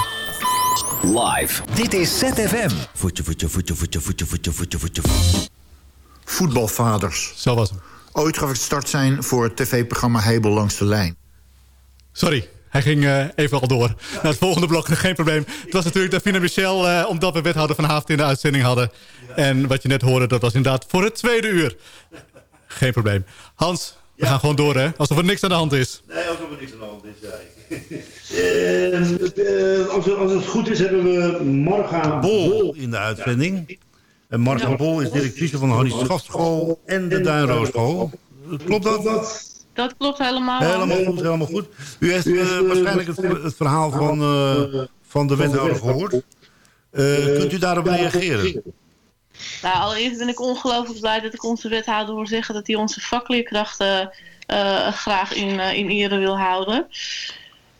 Live. Dit is ZFM. Voetje, voetje, voetje, voetje, voetje, voetje, voetje, voetje. Voetbalvaders. Zo was hem. Ooit gaf ik start zijn voor het tv-programma Hebel langs de lijn. Sorry, hij ging eh, even al door. Naar het volgende blok, geen probleem. Het was natuurlijk Davina Michel, eh, omdat we wethouder van Haafd in de uitzending hadden. En wat je net hoorde, dat was inderdaad voor het tweede uur. Geen probleem. Hans, we gaan gewoon door, hè? Alsof er niks aan de hand is. Nee, alsof er niks aan de hand is, zei ik. als, het- als het goed is, hebben we Marga Bol in de uitzending. En Marga Bol is directrice van de Hannie Schafschool en de Duinrooschool. Klopt dat? Dat klopt helemaal. Helemaal goed, helemaal goed. U heeft eh, waarschijnlijk het, het verhaal van, eh, van de wethouder gehoord. Eh, kunt u daarop reageren? Nou, allereerst ben ik ongelooflijk blij dat ik onze wethouder hoor zeggen dat hij onze vakleerkrachten eh, graag in, eh, in ere wil houden.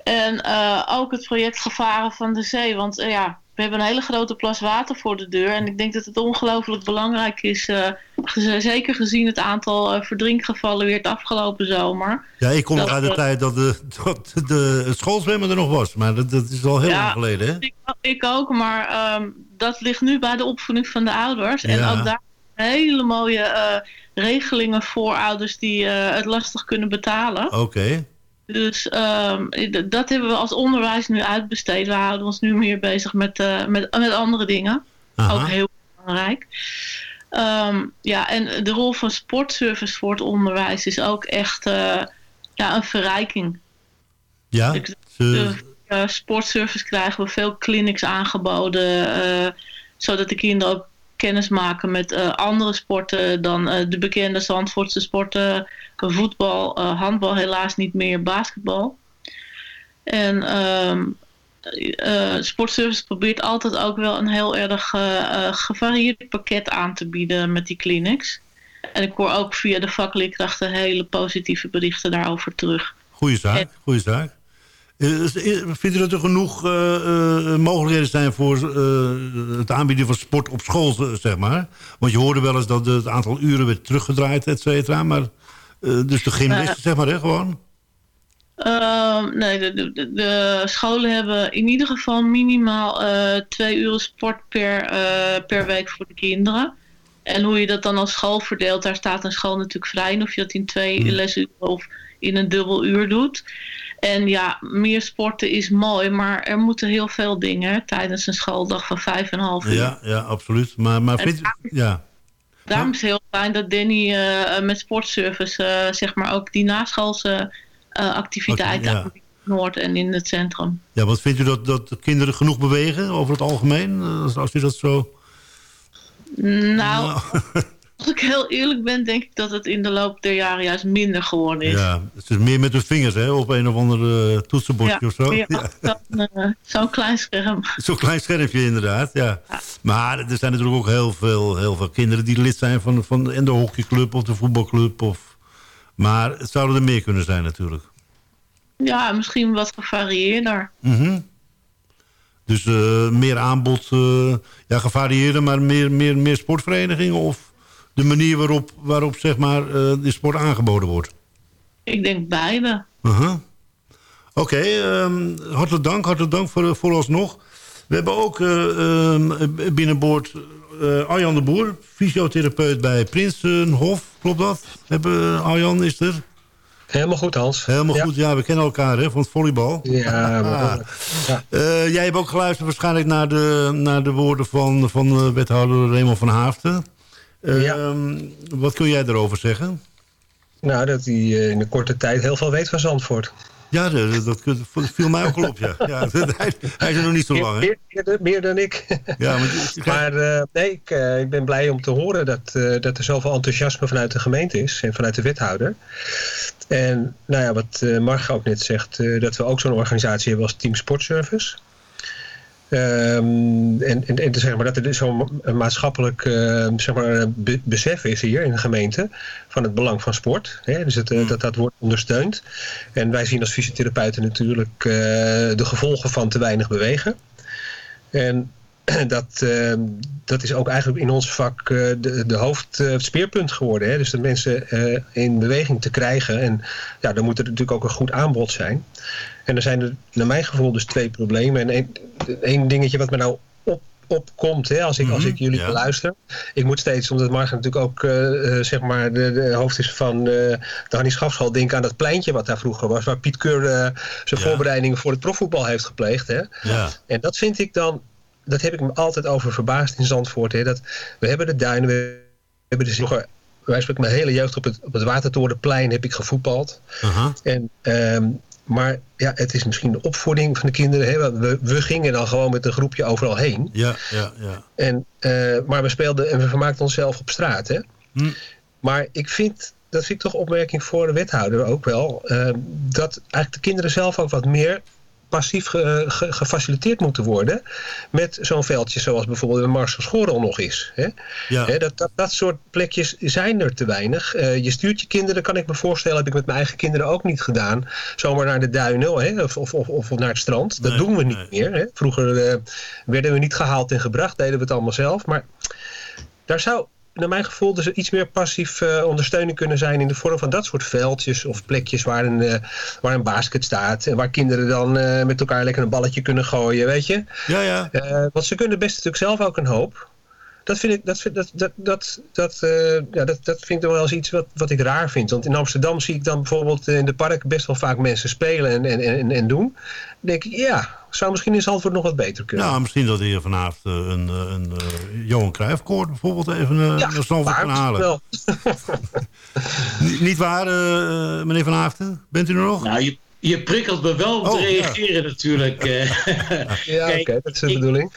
En eh, ook het project Gevaren van de Zee. Want ja, we hebben een hele grote plas water voor de deur. En ik denk dat het ongelooflijk belangrijk is, zeker gezien het aantal verdrinkgevallen weer het afgelopen zomer. Ja, ik kom nog uit de tijd dat, de, dat de, het schoolzwemmen er nog was. Maar dat, dat is al heel Ja, lang geleden, hè? Ik, ik ook, maar ehm, dat ligt nu bij de opvoeding van de ouders. En ook daar hele mooie eh, regelingen voor ouders die eh, het lastig kunnen betalen. Oké. Dus ehm, dat hebben we als onderwijs nu uitbesteed. We houden ons nu meer bezig met, eh, met, met andere dingen. Aha. Ook heel belangrijk. Ehm, ja, en de rol van sportservice voor het onderwijs is ook echt ja, een verrijking. Ja? Ze- Eh, sportservice krijgen we veel clinics aangeboden, eh, zodat de kinderen ook kennis maken met eh, andere sporten dan de bekende Zandvoortse sporten, voetbal, handbal helaas niet meer, basketbal. En eh, sportservice probeert altijd ook wel een heel erg gevarieerd pakket aan te bieden met die clinics. En ik hoor ook via de vakleerkrachten hele positieve berichten daarover terug. Goeie zaak, goeie zaak. Eh, Vindt u dat er genoeg eh, eh, mogelijkheden zijn voor het aanbieden van sport op school, zeg maar? Want je hoorde wel eens dat het aantal uren werd teruggedraaid, et cetera. Maar, dus de gymnast, Eh. zeg maar, hè, gewoon? Ehm, nee, de, de- de, de scholen hebben in ieder geval minimaal twee uren sport per, per week voor de kinderen. En hoe je dat dan als school verdeelt, daar staat een school natuurlijk vrij. in Of je dat in twee Hmm. lesuren of in een dubbel uur doet. En ja, meer sporten is mooi, maar er moeten heel veel dingen tijdens een schooldag van vijf en een half uur. Ja, ja, absoluut. Maar, maar vindt Ja, Daarom is het heel fijn dat Danny eh, met sportservice eh, zeg maar ook die naschoolse eh, activiteiten Ja. Noord en in het centrum. ja want vindt u dat, dat de kinderen genoeg bewegen over het algemeen? Als, als u dat zo... Nou, als ik heel eerlijk ben, denk ik dat het in de loop der jaren juist minder geworden is. Ja, het is meer met de vingers, hè? Op een of ander eh, toetsenbordje of zo. Ja. zo'n, eh, zo'n klein scherm. Zo'n klein schermpje inderdaad, ja. Maar er zijn natuurlijk ook heel veel, heel veel kinderen die lid zijn van, van en de hockeyclub of de voetbalclub. Of, maar het zouden er meer kunnen zijn natuurlijk. Ja, misschien wat gevarieerder. Mhm. Dus eh, meer aanbod, ja, gevarieerder, maar meer, meer, meer sportverenigingen of de manier waarop, waarop zeg maar, eh, de sport aangeboden wordt. Ik denk beide. Uh-huh. Oké, ehm, hartelijk dank, hartelijk dank voor, vooralsnog. We hebben ook eh, ehm, binnenboord eh, Arjan de Boer, fysiotherapeut bij Prinsenhof. Klopt dat? Hebben, Arjan is er? Helemaal goed, Hans. Helemaal goed, ja, we kennen elkaar hè, van het volleybal. Ja. Eh, jij hebt ook geluisterd waarschijnlijk naar de, naar de woorden van, van eh, wethouder Raymond van Haafden. Ehm, Wat kun jij daarover zeggen? Nou, dat hij eh, in een korte tijd heel veel weet van Zandvoort. Ja, dat, dat, viel mij ook al op, ja. ja hij, hij is er nog niet zo lang, hè? Meer, meer, dan ik. Ja, maar eh, nee, ik, eh, ik ben blij om te horen dat, eh, dat er zoveel enthousiasme vanuit de gemeente is en vanuit de wethouder. En nou ja, wat eh Marg ook net zegt, dat we ook zo'n organisatie hebben als Team Sportservice. Ehm, en, en, en te zeggen maar dat er dus zo'n maatschappelijk eh, zeg maar, be- besef is hier in de gemeente van het belang van sport. Hè? Dus het, eh, dat dat wordt ondersteund. En wij zien als fysiotherapeuten natuurlijk eh, de gevolgen van te weinig bewegen. En dat, eh, dat is ook eigenlijk in ons vak eh, de, de hoofd, het speerpunt geworden. Hè? Dus de mensen in beweging te krijgen. En ja, dan moet er natuurlijk ook een goed aanbod zijn. En er zijn er naar mijn gevoel dus twee problemen. En één- dingetje wat me nou op, opkomt hè, als, ik, als ik jullie beluister. Ik moet steeds, omdat Marga natuurlijk ook eh, eh, zeg maar de, de hoofd is van eh, de Hannie Schafschool... denken aan dat pleintje wat daar vroeger was... waar Piet Keur zijn voorbereidingen voor het profvoetbal heeft gepleegd. Hè? Ja. En dat vind ik dan, dat heb ik me altijd over verbaasd in Zandvoort. Hè? Dat, we hebben de duinen, we hebben de vroeger, wij spreken mijn hele jeugd op het, op het Watertorenplein heb ik gevoetbald. En, ehm, maar ja, het is misschien de opvoeding van de kinderen. Hè? We, we gingen dan gewoon met een groepje overal heen. Ja, ja, ja. En, eh, maar we speelden en we vermaakten onszelf op straat. Hè? Hm. Maar ik vind, dat vind ik toch opmerking voor de wethouder ook wel. eh, dat eigenlijk de kinderen zelf ook wat meer passief ge- ge- gefaciliteerd moeten worden. Met zo'n veldje zoals bijvoorbeeld de Marcel Schorel nog is. Hè? Ja. Hè, dat, dat, dat soort plekjes zijn er te weinig. Eh, je stuurt je kinderen, kan ik me voorstellen, heb ik met mijn eigen kinderen ook niet gedaan. Zomaar naar de duinen hè? Of, of, of, of naar het strand. Dat doen we niet meer. Hè? Vroeger eh, werden we niet gehaald en gebracht, deden we het allemaal zelf. Maar daar zou naar mijn gevoel, dus iets meer passief eh, ondersteuning kunnen zijn in de vorm van dat soort veldjes of plekjes waar een, eh, waar een basket staat. En waar kinderen dan eh, met elkaar lekker een balletje kunnen gooien, weet je. Ja, ja. Want ze kunnen best natuurlijk zelf ook een hoop. Dat vind ik, dat, vind- dat, dat, dat, dat, eh, ja, dat, dat vind ik wel eens iets wat, wat ik raar vind. Want in Amsterdam zie ik dan bijvoorbeeld in de park best wel vaak mensen spelen en, en, en, en doen. Dan denk ik, ja, zou misschien in Zandvoort nog wat beter kunnen. Nou, misschien dat hier vanavond eh, een, eh, een, eh, Johan Cruijffkoord bijvoorbeeld even uh, Ja, naar Zandvoort kan halen. wel. Niet, niet waar, eh, meneer Van Haafden? Bent u er nog? Nou, je, je prikkelt me wel om Oh, te ja. reageren natuurlijk. eh. Ja, oké, dat is de bedoeling.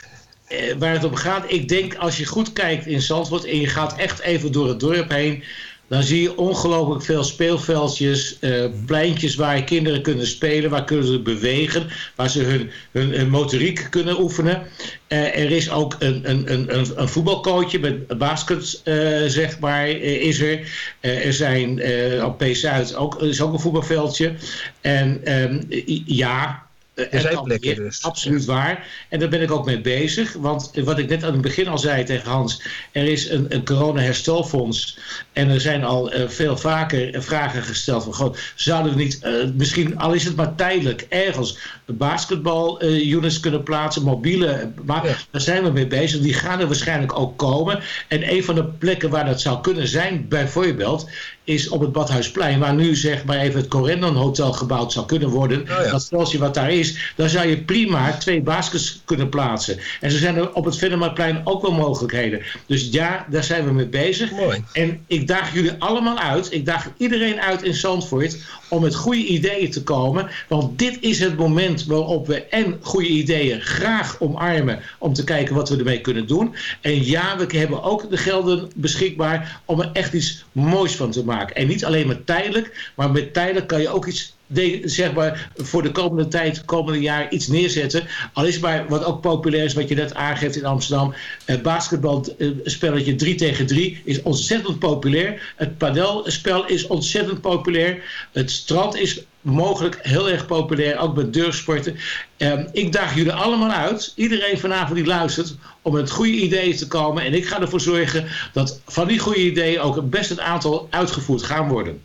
Eh, waar het om gaat, ik denk als je goed kijkt in Zandvoort en je gaat echt even door het dorp heen, dan zie je ongelooflijk veel speelveldjes, eh, pleintjes waar kinderen kunnen spelen, waar kunnen ze bewegen, waar ze hun, hun, motoriek kunnen oefenen. Eh, er is ook een, een, een, een, voetbalcoachje met basket, zeg maar, is er. Er zijn op P-Zuid ook, is ook een voetbalveldje. En ehm, ja... eh, Er zijn plekken dus. Absoluut waar. En daar ben ik ook mee bezig. Want wat ik net aan het begin al zei tegen Hans. Er is een, een corona-herstelfonds. En er zijn al eh, veel vaker eh, vragen gesteld. Van, goh, zouden we niet, eh, misschien al is het maar tijdelijk, ergens basketbal-units kunnen plaatsen. Mobiele. Maar daar zijn we mee bezig. Die gaan er waarschijnlijk ook komen. En een van de plekken waar dat zou kunnen zijn, bijvoorbeeld. Is op het Badhuisplein, waar nu zeg maar even het Corendon Hotel gebouwd zou kunnen worden. Dat veldje wat daar is, daar zou je prima twee baskets kunnen plaatsen. En zo zijn er op het Venemaplein ook wel mogelijkheden. Dus ja, daar zijn we mee bezig. En ik daag jullie allemaal uit, ik daag iedereen uit in Zandvoort om met goede ideeën te komen. Want dit is het moment waarop we en goede ideeën graag omarmen om te kijken wat we ermee kunnen doen. En ja, we hebben ook de gelden beschikbaar om er echt iets moois van te maken. En niet alleen maar tijdelijk, maar met tijdelijk kan je ook iets de, zeg maar, voor de komende tijd, komende jaar iets neerzetten. Al is maar wat ook populair is, wat je net aangeeft in Amsterdam. Het basketbalspelletje 3 tegen 3 is ontzettend populair. Het padelspel is ontzettend populair. Het strand is mogelijk heel erg populair, ook bij durfsporten. Ehm, ik daag jullie allemaal uit, iedereen vanavond die luistert, om met goede ideeën te komen. En ik ga ervoor zorgen dat van die goede ideeën ook best een aantal uitgevoerd gaan worden.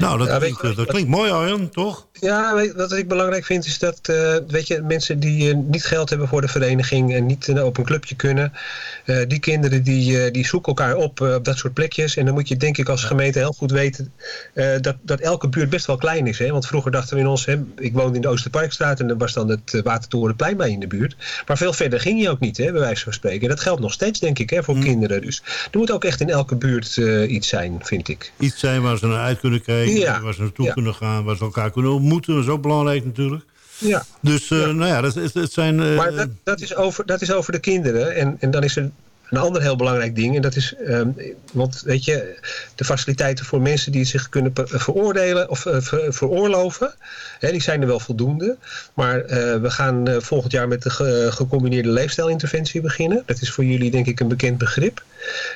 Nou, dat, klinkt, eh, dat klinkt mooi, Arjen, toch? Ja, wat ik belangrijk vind is dat eh, weet je, mensen die eh, niet geld hebben voor de vereniging en niet eh, op een clubje kunnen, die kinderen die, die zoeken elkaar op op dat soort plekjes. En dan moet je denk ik als gemeente heel goed weten dat, dat elke buurt best wel klein is. Hè? Want vroeger dachten we in ons, hè, ik woonde in de Oosterparkstraat en er was dan het Watertorenplein bij in de buurt. Maar veel verder ging je ook niet, hè, bij wijze van spreken. En dat geldt nog steeds denk ik hè, voor kinderen. Dus er moet ook echt in elke buurt iets zijn, vind ik. Iets zijn waar ze naar uit kunnen kijken, Ja. waar ze naartoe Ja. kunnen gaan, waar ze elkaar kunnen ontmoeten. Dat is ook belangrijk natuurlijk. Ja. Dus, eh, nou ja, dat, is, het zijn... eh, Maar dat, dat, is over, dat is over de kinderen. En, en dan is er een ander heel belangrijk ding. En dat is, ehm, want weet je, de faciliteiten voor mensen die zich kunnen veroordelen of eh, ver- veroorloven, hè, die zijn er wel voldoende. Maar we gaan volgend jaar met de ge- gecombineerde leefstijlinterventie beginnen. Dat is voor jullie denk ik een bekend begrip.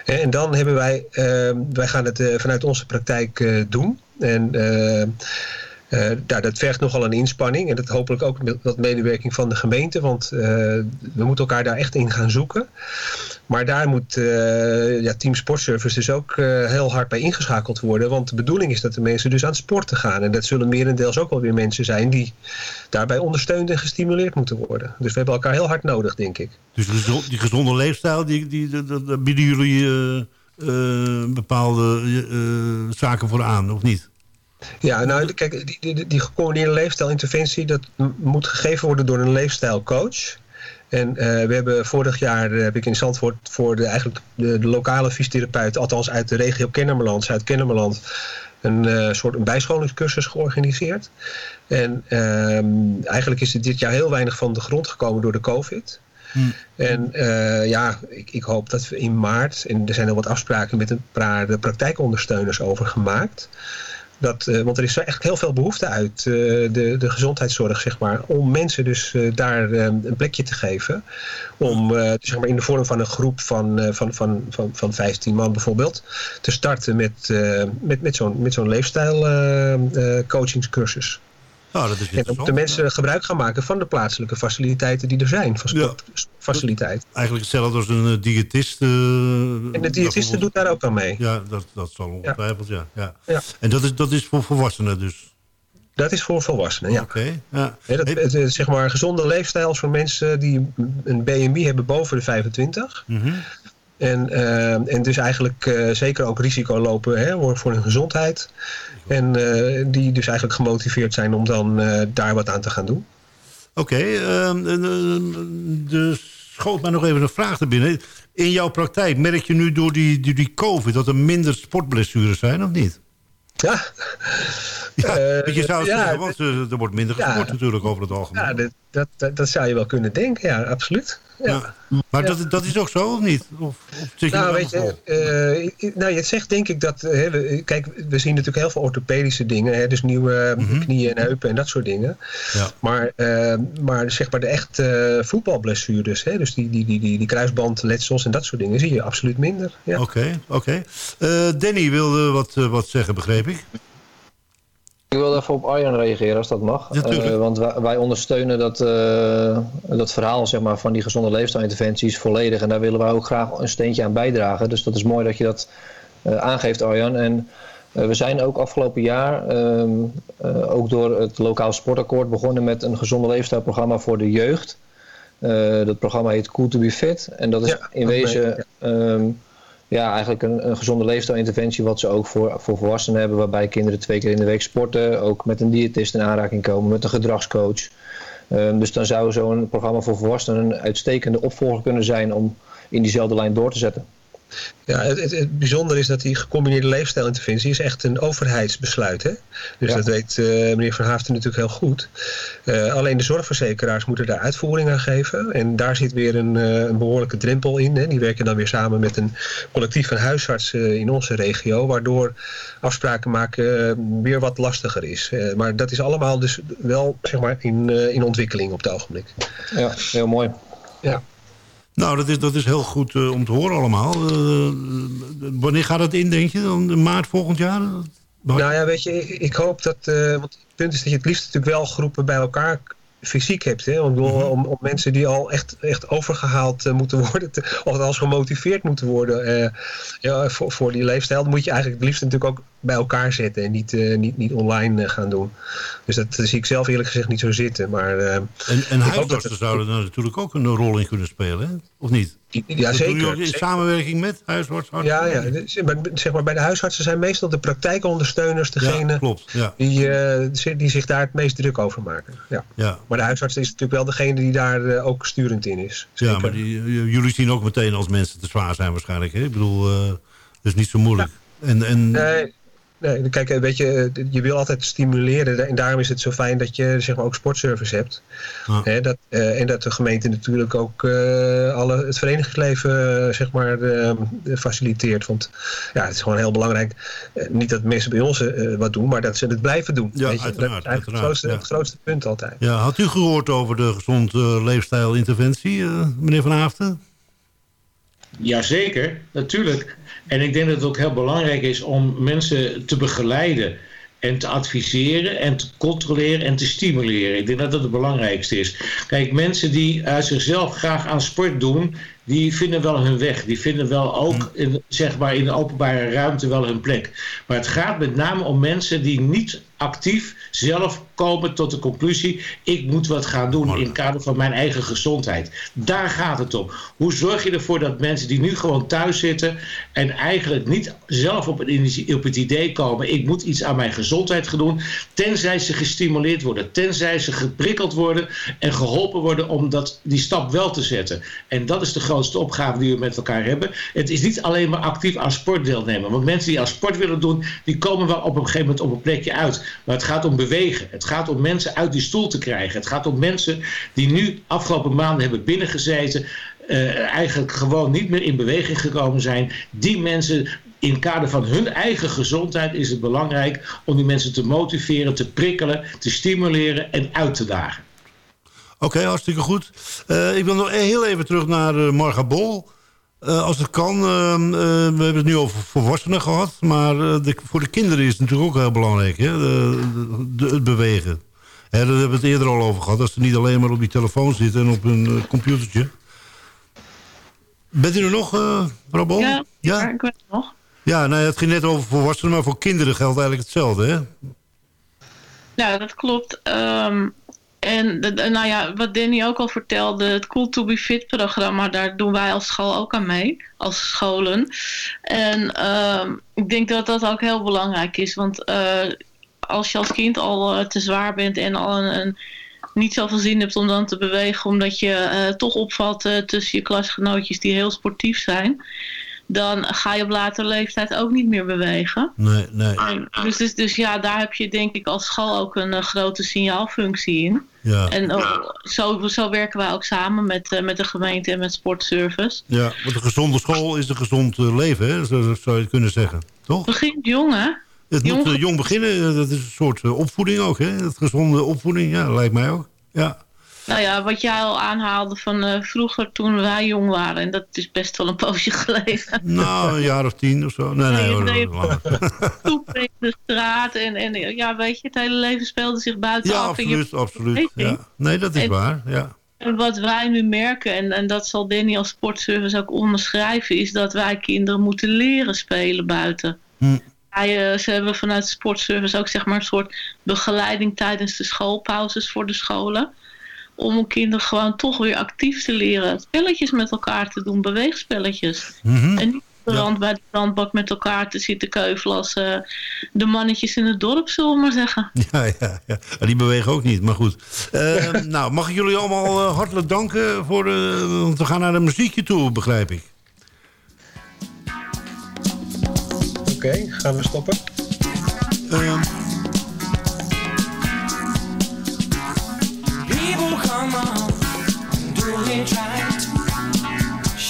En dan hebben wij, ehm, wij gaan het vanuit onze praktijk doen. En nou, dat vergt nogal een inspanning en dat hopelijk ook met wat medewerking van de gemeente, want eh, we moeten elkaar daar echt in gaan zoeken. Maar daar moet eh, ja, Team Sportservice dus ook heel hard bij ingeschakeld worden, want de bedoeling is dat de mensen dus aan het sporten gaan. En dat zullen merendeels ook wel weer mensen zijn die daarbij ondersteund en gestimuleerd moeten worden. Dus we hebben elkaar heel hard nodig, denk ik. Dus die gezo- die gezonde leefstijl, die, die, die- bieden jullie bepaalde zaken voor aan, of niet? Ja, nou kijk, die, die, die gecombineerde leefstijlinterventie, dat moet gegeven worden door een leefstijlcoach. En eh, we hebben vorig jaar eh, heb ik in Zandvoort voor de, eigenlijk de, de lokale fysiotherapeut, althans uit de regio Kennemerland, Zuid-Kennemerland, een eh, soort een bijscholingscursus georganiseerd. En ehm, eigenlijk is er dit jaar heel weinig van de grond gekomen door de COVID. En eh, ja, ik, ik hoop dat we in maart, en er zijn al wat afspraken met een paar de praktijkondersteuners over gemaakt. Dat, eh, want er is echt heel veel behoefte uit eh, de, de gezondheidszorg, zeg maar, om mensen dus eh, daar eh, een plekje te geven. Om eh, zeg maar in de vorm van een groep van, van, van, van, van 15 man bijvoorbeeld, te starten met, met, met zo'n met zo'n leefstijl coachingscursus. Nou, dat is en dat de mensen gebruik gaan maken van de plaatselijke faciliteiten die er zijn. Van. Eigenlijk hetzelfde als een uh, diëtist. Uh, en de diëtiste doet daar ook aan mee. Ja, dat, dat zal ongetwijfeld, ja. Ja. ja. En dat is, dat is voor volwassenen dus? Dat is voor volwassenen, ja. Oké. ja. dat, het, zeg maar gezonde leefstijl voor mensen die een BMI hebben boven de 25. Mm -hmm. En, uh, en dus eigenlijk uh, zeker ook risico lopen hè, voor hun gezondheid. En uh, die dus eigenlijk gemotiveerd zijn om dan daar wat aan te gaan doen. Oké, okay, dus schoot mij nog even een vraag te binnen. In jouw praktijk merk je nu door die, door die COVID dat er minder sportblessures zijn of niet? Ja. ja uh, je zou het ja, zeggen, want er wordt minder gesport ja, natuurlijk over het algemeen. Ja, dat, dat, dat, zou je wel kunnen denken, ja, absoluut. Ja. Maar Dat, dat is ook zo, of niet? Of, of nou, weet je, uh, nou, je zegt denk ik dat... Hè, we, kijk, we zien natuurlijk heel veel orthopedische dingen. Hè, dus nieuwe mm -hmm. knieën en heupen en dat soort dingen. Ja. Maar, maar zeg maar de echte voetbalblessures... Hè, dus die, die, die, die, die kruisbandletsels en dat soort dingen... zie je absoluut minder. Oké, oké. Okay, okay. Danny wilde wat, wat zeggen, begreep ik. Ik wil even op Arjan reageren als dat mag. Uh, want wij, wij, ondersteunen dat, uh, dat verhaal zeg maar, van die gezonde leefstijlinterventies volledig. En daar willen wij ook graag een steentje aan bijdragen. Dus dat is mooi dat je dat uh, aangeeft Arjan. En we zijn ook afgelopen jaar, um, ook door het lokaal sportakkoord, begonnen met een gezonde leefstijlprogramma voor de jeugd. dat programma heet Cool to be Fit. En dat is ja, in wezen... Um, ja, eigenlijk een, een gezonde leefstijlinterventie wat ze ook voor, voor volwassenen hebben. Waarbij kinderen twee keer in de week sporten. Ook met een diëtist in aanraking komen, met een gedragscoach. Um, dus dan zou zo'n programma voor volwassenen een uitstekende opvolger kunnen zijn om in diezelfde lijn door te zetten. Ja, het, het, het bijzondere is dat die gecombineerde leefstijlinterventie is echt een overheidsbesluit. Hè? Dus ja. dat weet uh, meneer Van Haften natuurlijk heel goed. Uh, alleen de zorgverzekeraars moeten daar uitvoering aan geven. En daar zit weer een, uh, een behoorlijke drempel in. Hè? Die werken dan weer samen met een collectief van huisartsen in onze regio. Waardoor afspraken maken weer wat lastiger is. maar dat is allemaal dus wel zeg maar, in, in ontwikkeling op het ogenblik. Ja, heel mooi. Ja. Nou, dat is, dat is heel goed uh, om te horen allemaal. Uh, wanneer gaat het in, denk je? Dan maart volgend jaar? Nou ja, weet je, ik, hoop dat... Want het punt is dat je het liefst natuurlijk wel groepen bij elkaar fysiek hebt. Hè? Om, -hmm. om, om, mensen die al echt, echt overgehaald uh, moeten worden, te, of als gemotiveerd moeten worden uh, ja, voor, voor die leefstijl, dan moet je eigenlijk het liefst natuurlijk ook bij elkaar zetten en niet, uh, niet, niet online gaan doen. Dus dat, zie ik zelf eerlijk gezegd niet zo zitten. Maar, en en huisartsen zouden er natuurlijk ook een rol in kunnen spelen, hè? of niet? Ja, dat zeker. in samenwerking met huisartsen? Ja, ja. Zeg maar, bij de huisartsen zijn meestal de praktijkondersteuners degene ja, klopt, ja. Die, die zich daar het meest druk over maken. Ja. Ja. Maar de huisarts is natuurlijk wel degene die daar uh, ook sturend in is. Zeker. Ja, maar die, jullie zien ook meteen als mensen te zwaar zijn waarschijnlijk. Hè? Ik bedoel, dat is niet zo moeilijk. Ja. En, en... Nee. Nee, kijk, weet je, je wil altijd stimuleren. En daarom is het zo fijn dat je zeg maar, ook sportservice hebt. Ja. Dat, uh, en dat de gemeente natuurlijk ook uh, alle, het verenigingsleven uh, zeg maar, faciliteert. Want ja, het is gewoon heel belangrijk. niet dat mensen bij ons wat doen, maar dat ze het blijven doen. Ja, weet je? uiteraard. dat is het grootste, ja. het grootste punt altijd. Ja, had u gehoord over de gezond leefstijlinterventie, meneer Van Haften? Jazeker, natuurlijk. En ik denk dat het ook heel belangrijk is om mensen te begeleiden en te adviseren en te controleren en te stimuleren. Ik denk dat dat het belangrijkste is. Kijk, mensen die uit zichzelf graag aan sport doen, die vinden wel hun weg. Die vinden wel ook in, zeg maar, in de openbare ruimte wel hun plek. Maar het gaat met name om mensen die niet actief zelf komen tot de conclusie... ik moet wat gaan doen in het kader van mijn eigen gezondheid. Daar gaat het om. Hoe zorg je ervoor dat mensen die nu gewoon thuis zitten... en eigenlijk niet zelf op, een, op het idee komen... ik moet iets aan mijn gezondheid gaan doen... tenzij ze gestimuleerd worden, tenzij ze geprikkeld worden... en geholpen worden om dat, die stap wel te zetten. En dat is de grootste opgave die we met elkaar hebben. Het is niet alleen maar actief aan sport deelnemen. Want mensen die aan sport willen doen... die komen wel op een gegeven moment op een plekje uit... Maar het gaat om bewegen. Het gaat om mensen uit die stoel te krijgen. Het gaat om mensen die nu afgelopen maanden hebben binnengezeten... Uh, eigenlijk gewoon niet meer in beweging gekomen zijn. Die mensen in het kader van hun eigen gezondheid is het belangrijk om die mensen te motiveren, te prikkelen, te stimuleren en uit te dagen. Oké, hartstikke goed. Uh, ik wil nog heel even terug naar uh, Marga Bol. Uh, als het kan, uh, we hebben het nu over volwassenen gehad. Maar de, voor de kinderen is het natuurlijk ook heel belangrijk, hè? De, de, het bewegen. Hè, daar hebben we het eerder al over gehad. Dat ze niet alleen maar op die telefoon zitten en op een eh, computertje. Bent u er nog, uh, Rabon? Ja, ja? ik ben er nog. Ja, nou, het ging net over volwassenen, maar voor kinderen geldt eigenlijk hetzelfde, hè? Ja, dat klopt. Ehm, en nou ja, wat Danny ook al vertelde, het Cool to be Fit programma, daar doen wij als school ook aan mee, als scholen. En ehm, ik denk dat dat ook heel belangrijk is, want uh, als je als kind al uh, te zwaar bent en al een, niet zoveel zin hebt om dan te bewegen, omdat je uh, toch opvalt tussen je klasgenootjes die heel sportief zijn dan ga je op latere leeftijd ook niet meer bewegen. Nee, nee. Dus, dus, dus ja, daar heb je denk ik als school ook een uh, grote signaalfunctie in. Ja. En zo, zo werken wij ook samen met, uh, met de gemeente en met Sportservice. Ja, want een gezonde school is een gezond leven, hè? Zo zou je het kunnen zeggen, toch? Begint jong, hè? Het jong... moet jong beginnen, dat is een soort opvoeding ook, hè? Dat gezonde opvoeding, ja, lijkt mij ook. Ja. Nou ja, wat jij al aanhaalde van uh, vroeger toen wij jong waren. En dat is best wel een poosje geleden. Nou, een jaar of tien of zo. Nee, nee, nee hoor. Stoep in de straat. En, en ja, weet je, het hele leven speelde zich buiten ja, af. Absoluut, je... absoluut. Ja. Nee, dat is en, waar, ja. En wat wij nu merken, en, en dat zal Danny als sportservice ook onderschrijven... is dat wij kinderen moeten leren spelen buiten. Hm. Hij, ze hebben vanuit sportservice ook zeg maar, een soort begeleiding tijdens de schoolpauzes voor de scholen om kinderen gewoon toch weer actief te leren. Spelletjes met elkaar te doen, beweegspelletjes. Mm -hmm. En niet de ja. rand bij de brandbak met elkaar te zitten keuvelen als uh, de mannetjes in het dorp, zullen we maar zeggen. Ja, ja, ja. die bewegen ook niet, maar goed. Uh, nou, mag ik jullie allemaal uh, hartelijk danken voor de, want we gaan naar de muziekje toe, begrijp ik. Oké, okay, gaan we stoppen?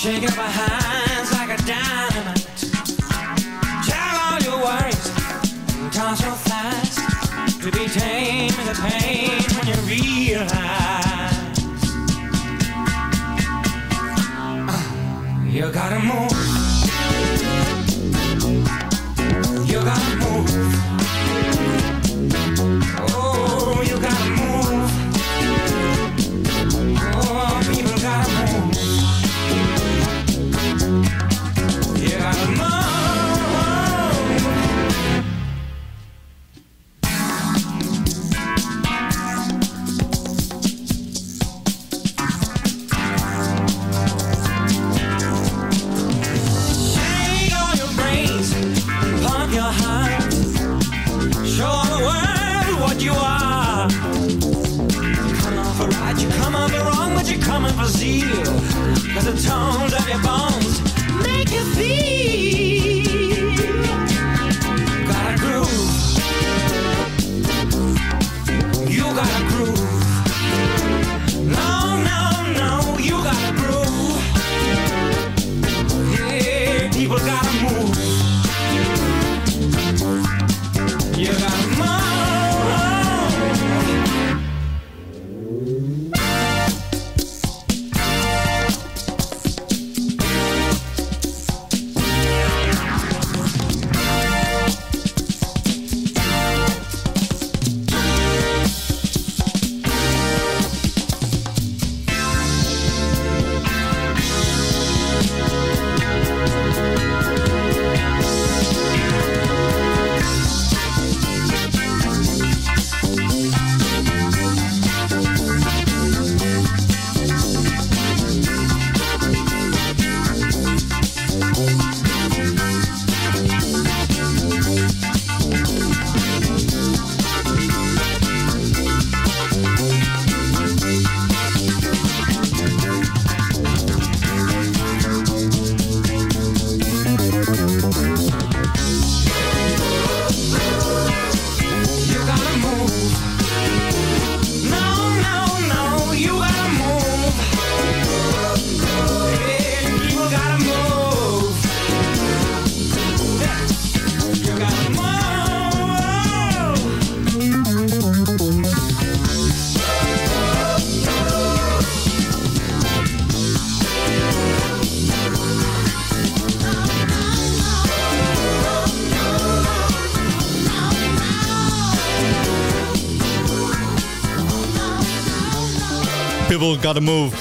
Shake up our hands like a dynamite. Tell all your worries, toss. To be tame the pain when you realize uh, you gotta move. Cause the tones of your bones People Gotta Move.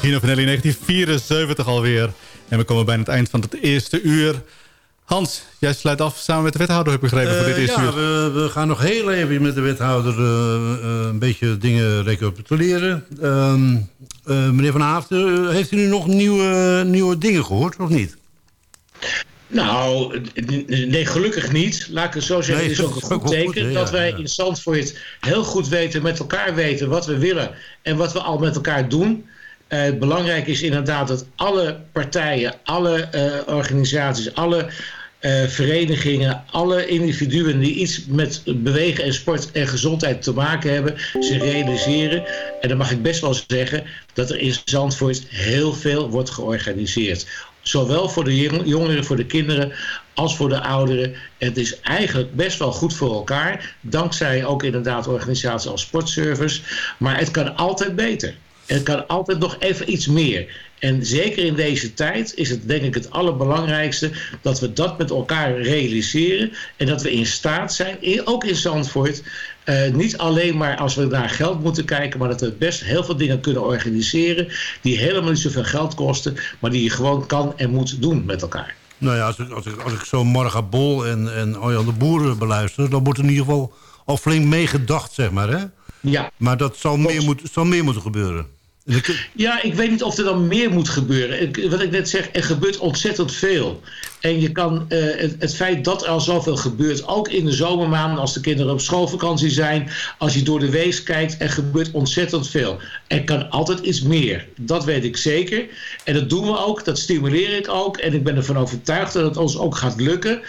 Gino Vanelli 1974 alweer. En we komen bijna het eind van het eerste uur. Hans, jij sluit af samen met de wethouder, heb ik begrepen, voor dit Eh, eerste ja, uur. we, we gaan nog heel even met de wethouder eh, eh, een beetje dingen recapituleren. Ehm, eh, meneer Van Haafden, heeft u nu nog nieuwe, nieuwe dingen gehoord, of niet? Nou, nee, gelukkig niet. Laat ik het zo zeggen. Nee, het is ook een goed teken goed, dat wij ja. in Zandvoort heel goed weten, met elkaar weten wat we willen en wat we al met elkaar doen. Eh, belangrijk is inderdaad dat alle partijen, alle eh, organisaties, alle eh, verenigingen, alle individuen die iets met bewegen en sport en gezondheid te maken hebben, ze realiseren. En dan mag ik best wel zeggen dat er in Zandvoort heel veel wordt georganiseerd. Zowel voor de jong- jongeren, voor de kinderen, als voor de ouderen. Het is eigenlijk best wel goed voor elkaar. Dankzij ook inderdaad organisaties als Sportservice. Maar het kan altijd beter. Het kan altijd nog even iets meer. En zeker in deze tijd is het denk ik het allerbelangrijkste dat we dat met elkaar realiseren. En dat we in staat zijn, ook in Zandvoort, eh, niet alleen maar als we naar geld moeten kijken, maar dat we best heel veel dingen kunnen organiseren die helemaal niet zoveel geld kosten, maar die je gewoon kan en moet doen met elkaar. Nou ja, als ik, als ik, als ik zo Marga Bol en, en de Boeren beluister... dan wordt er in ieder geval al flink meegedacht, zeg maar, hè? Ja. Maar dat zal meer, moet, zal meer moeten gebeuren. Ja, ik weet niet of er dan meer moet gebeuren. Ik, wat ik net zeg, er gebeurt ontzettend veel. En je kan eh, het, het feit dat er al zoveel gebeurt, ook in de zomermaanden als de kinderen op schoolvakantie zijn, als je door de week kijkt, er gebeurt ontzettend veel. Er kan altijd iets meer. Dat weet ik zeker. En dat doen we ook, dat stimuleer ik ook. En ik ben ervan overtuigd dat het ons ook gaat lukken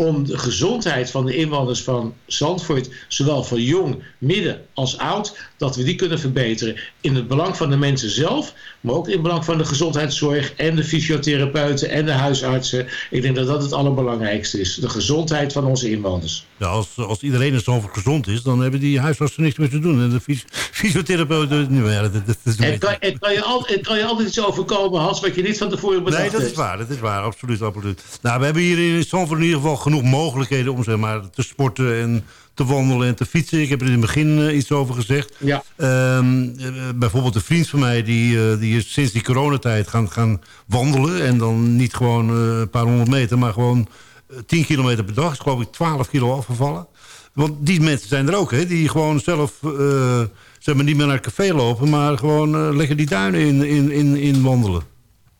om de gezondheid van de inwoners van Zandvoort, zowel van jong, midden als oud, dat we die kunnen verbeteren. In het belang van de mensen zelf, maar ook in het belang van de gezondheidszorg en de fysiotherapeuten en de huisartsen. Ik denk dat dat het allerbelangrijkste is. De gezondheid van onze inwoners. ja, als, als iedereen er zo gezond is... dan hebben die huisartsen niks meer te doen. En de fys- fysiotherapeuten... Nou ja, dat, dat, dat is een beetje- kan, kan je altijd, kan je altijd iets overkomen, Hans, wat je niet van tevoren bedacht Nee, dat is waar, dat is waar, absoluut, absoluut. Nou, we hebben hier in Zandvoort in ieder geval genoeg mogelijkheden om zeg maar, te sporten en te wandelen en te fietsen. Ik heb er in het begin eh, iets over gezegd. Ja. Ehm, eh, bijvoorbeeld een vriend van mij, die, eh, die is sinds die coronatijd gaan, gaan wandelen. En dan niet gewoon een paar honderd meter, maar gewoon eh, 10 kilometer per dag. Is geloof ik 12 kilo afgevallen. Want die mensen zijn er ook, hè, die gewoon zelf... eh, zeg maar niet meer naar het café lopen, maar gewoon eh, lekker die duinen in, in, in, in wandelen.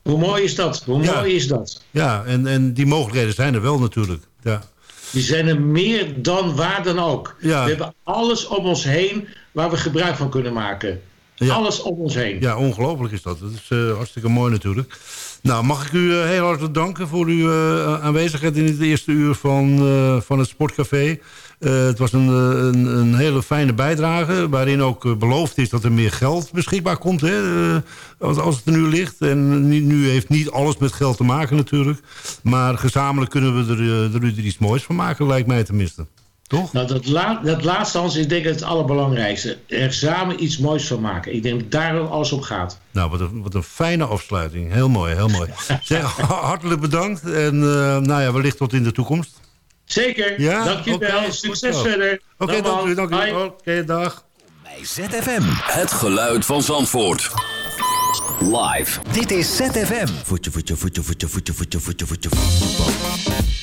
Hoe mooi is dat? Hoe Ja. mooi is dat? Ja, en, en die mogelijkheden zijn er wel natuurlijk. Ja. Die zijn er meer dan waar dan ook. Ja. We hebben alles om ons heen waar we gebruik van kunnen maken. Alles om ons heen. Ja, ongelooflijk is dat. Dat is eh, hartstikke mooi natuurlijk. Nou, mag ik u eh, heel hartelijk danken voor uw eh, aanwezigheid in het eerste uur van, van het Sportcafé. Eh, het was een, eh, een, een hele fijne bijdrage, waarin ook eh, beloofd is dat er meer geld beschikbaar komt, hè, als, als het er nu ligt. En nu, nu heeft niet alles met geld te maken natuurlijk, maar gezamenlijk kunnen we er, er, er iets moois van maken, lijkt mij tenminste. Toch? Nou, dat, la dat laatste, Hans, ik denk het allerbelangrijkste. Er samen iets moois van maken. Ik denk dat daar alles om gaat. Nou, wat een, wat een fijne afsluiting. Heel mooi, heel mooi. Zeg, hartelijk bedankt en nou ja, wellicht tot in de toekomst. Zeker, Ja? dankjewel. Succes verder. Oké, Dag, dank u, dank. Oké, dag. Bij ZFM. Het geluid van Zandvoort. Live. Dit is ZFM. Voetje, voetje, voetje, voetje, voetje, voetje, voetje, voetje, voetbal.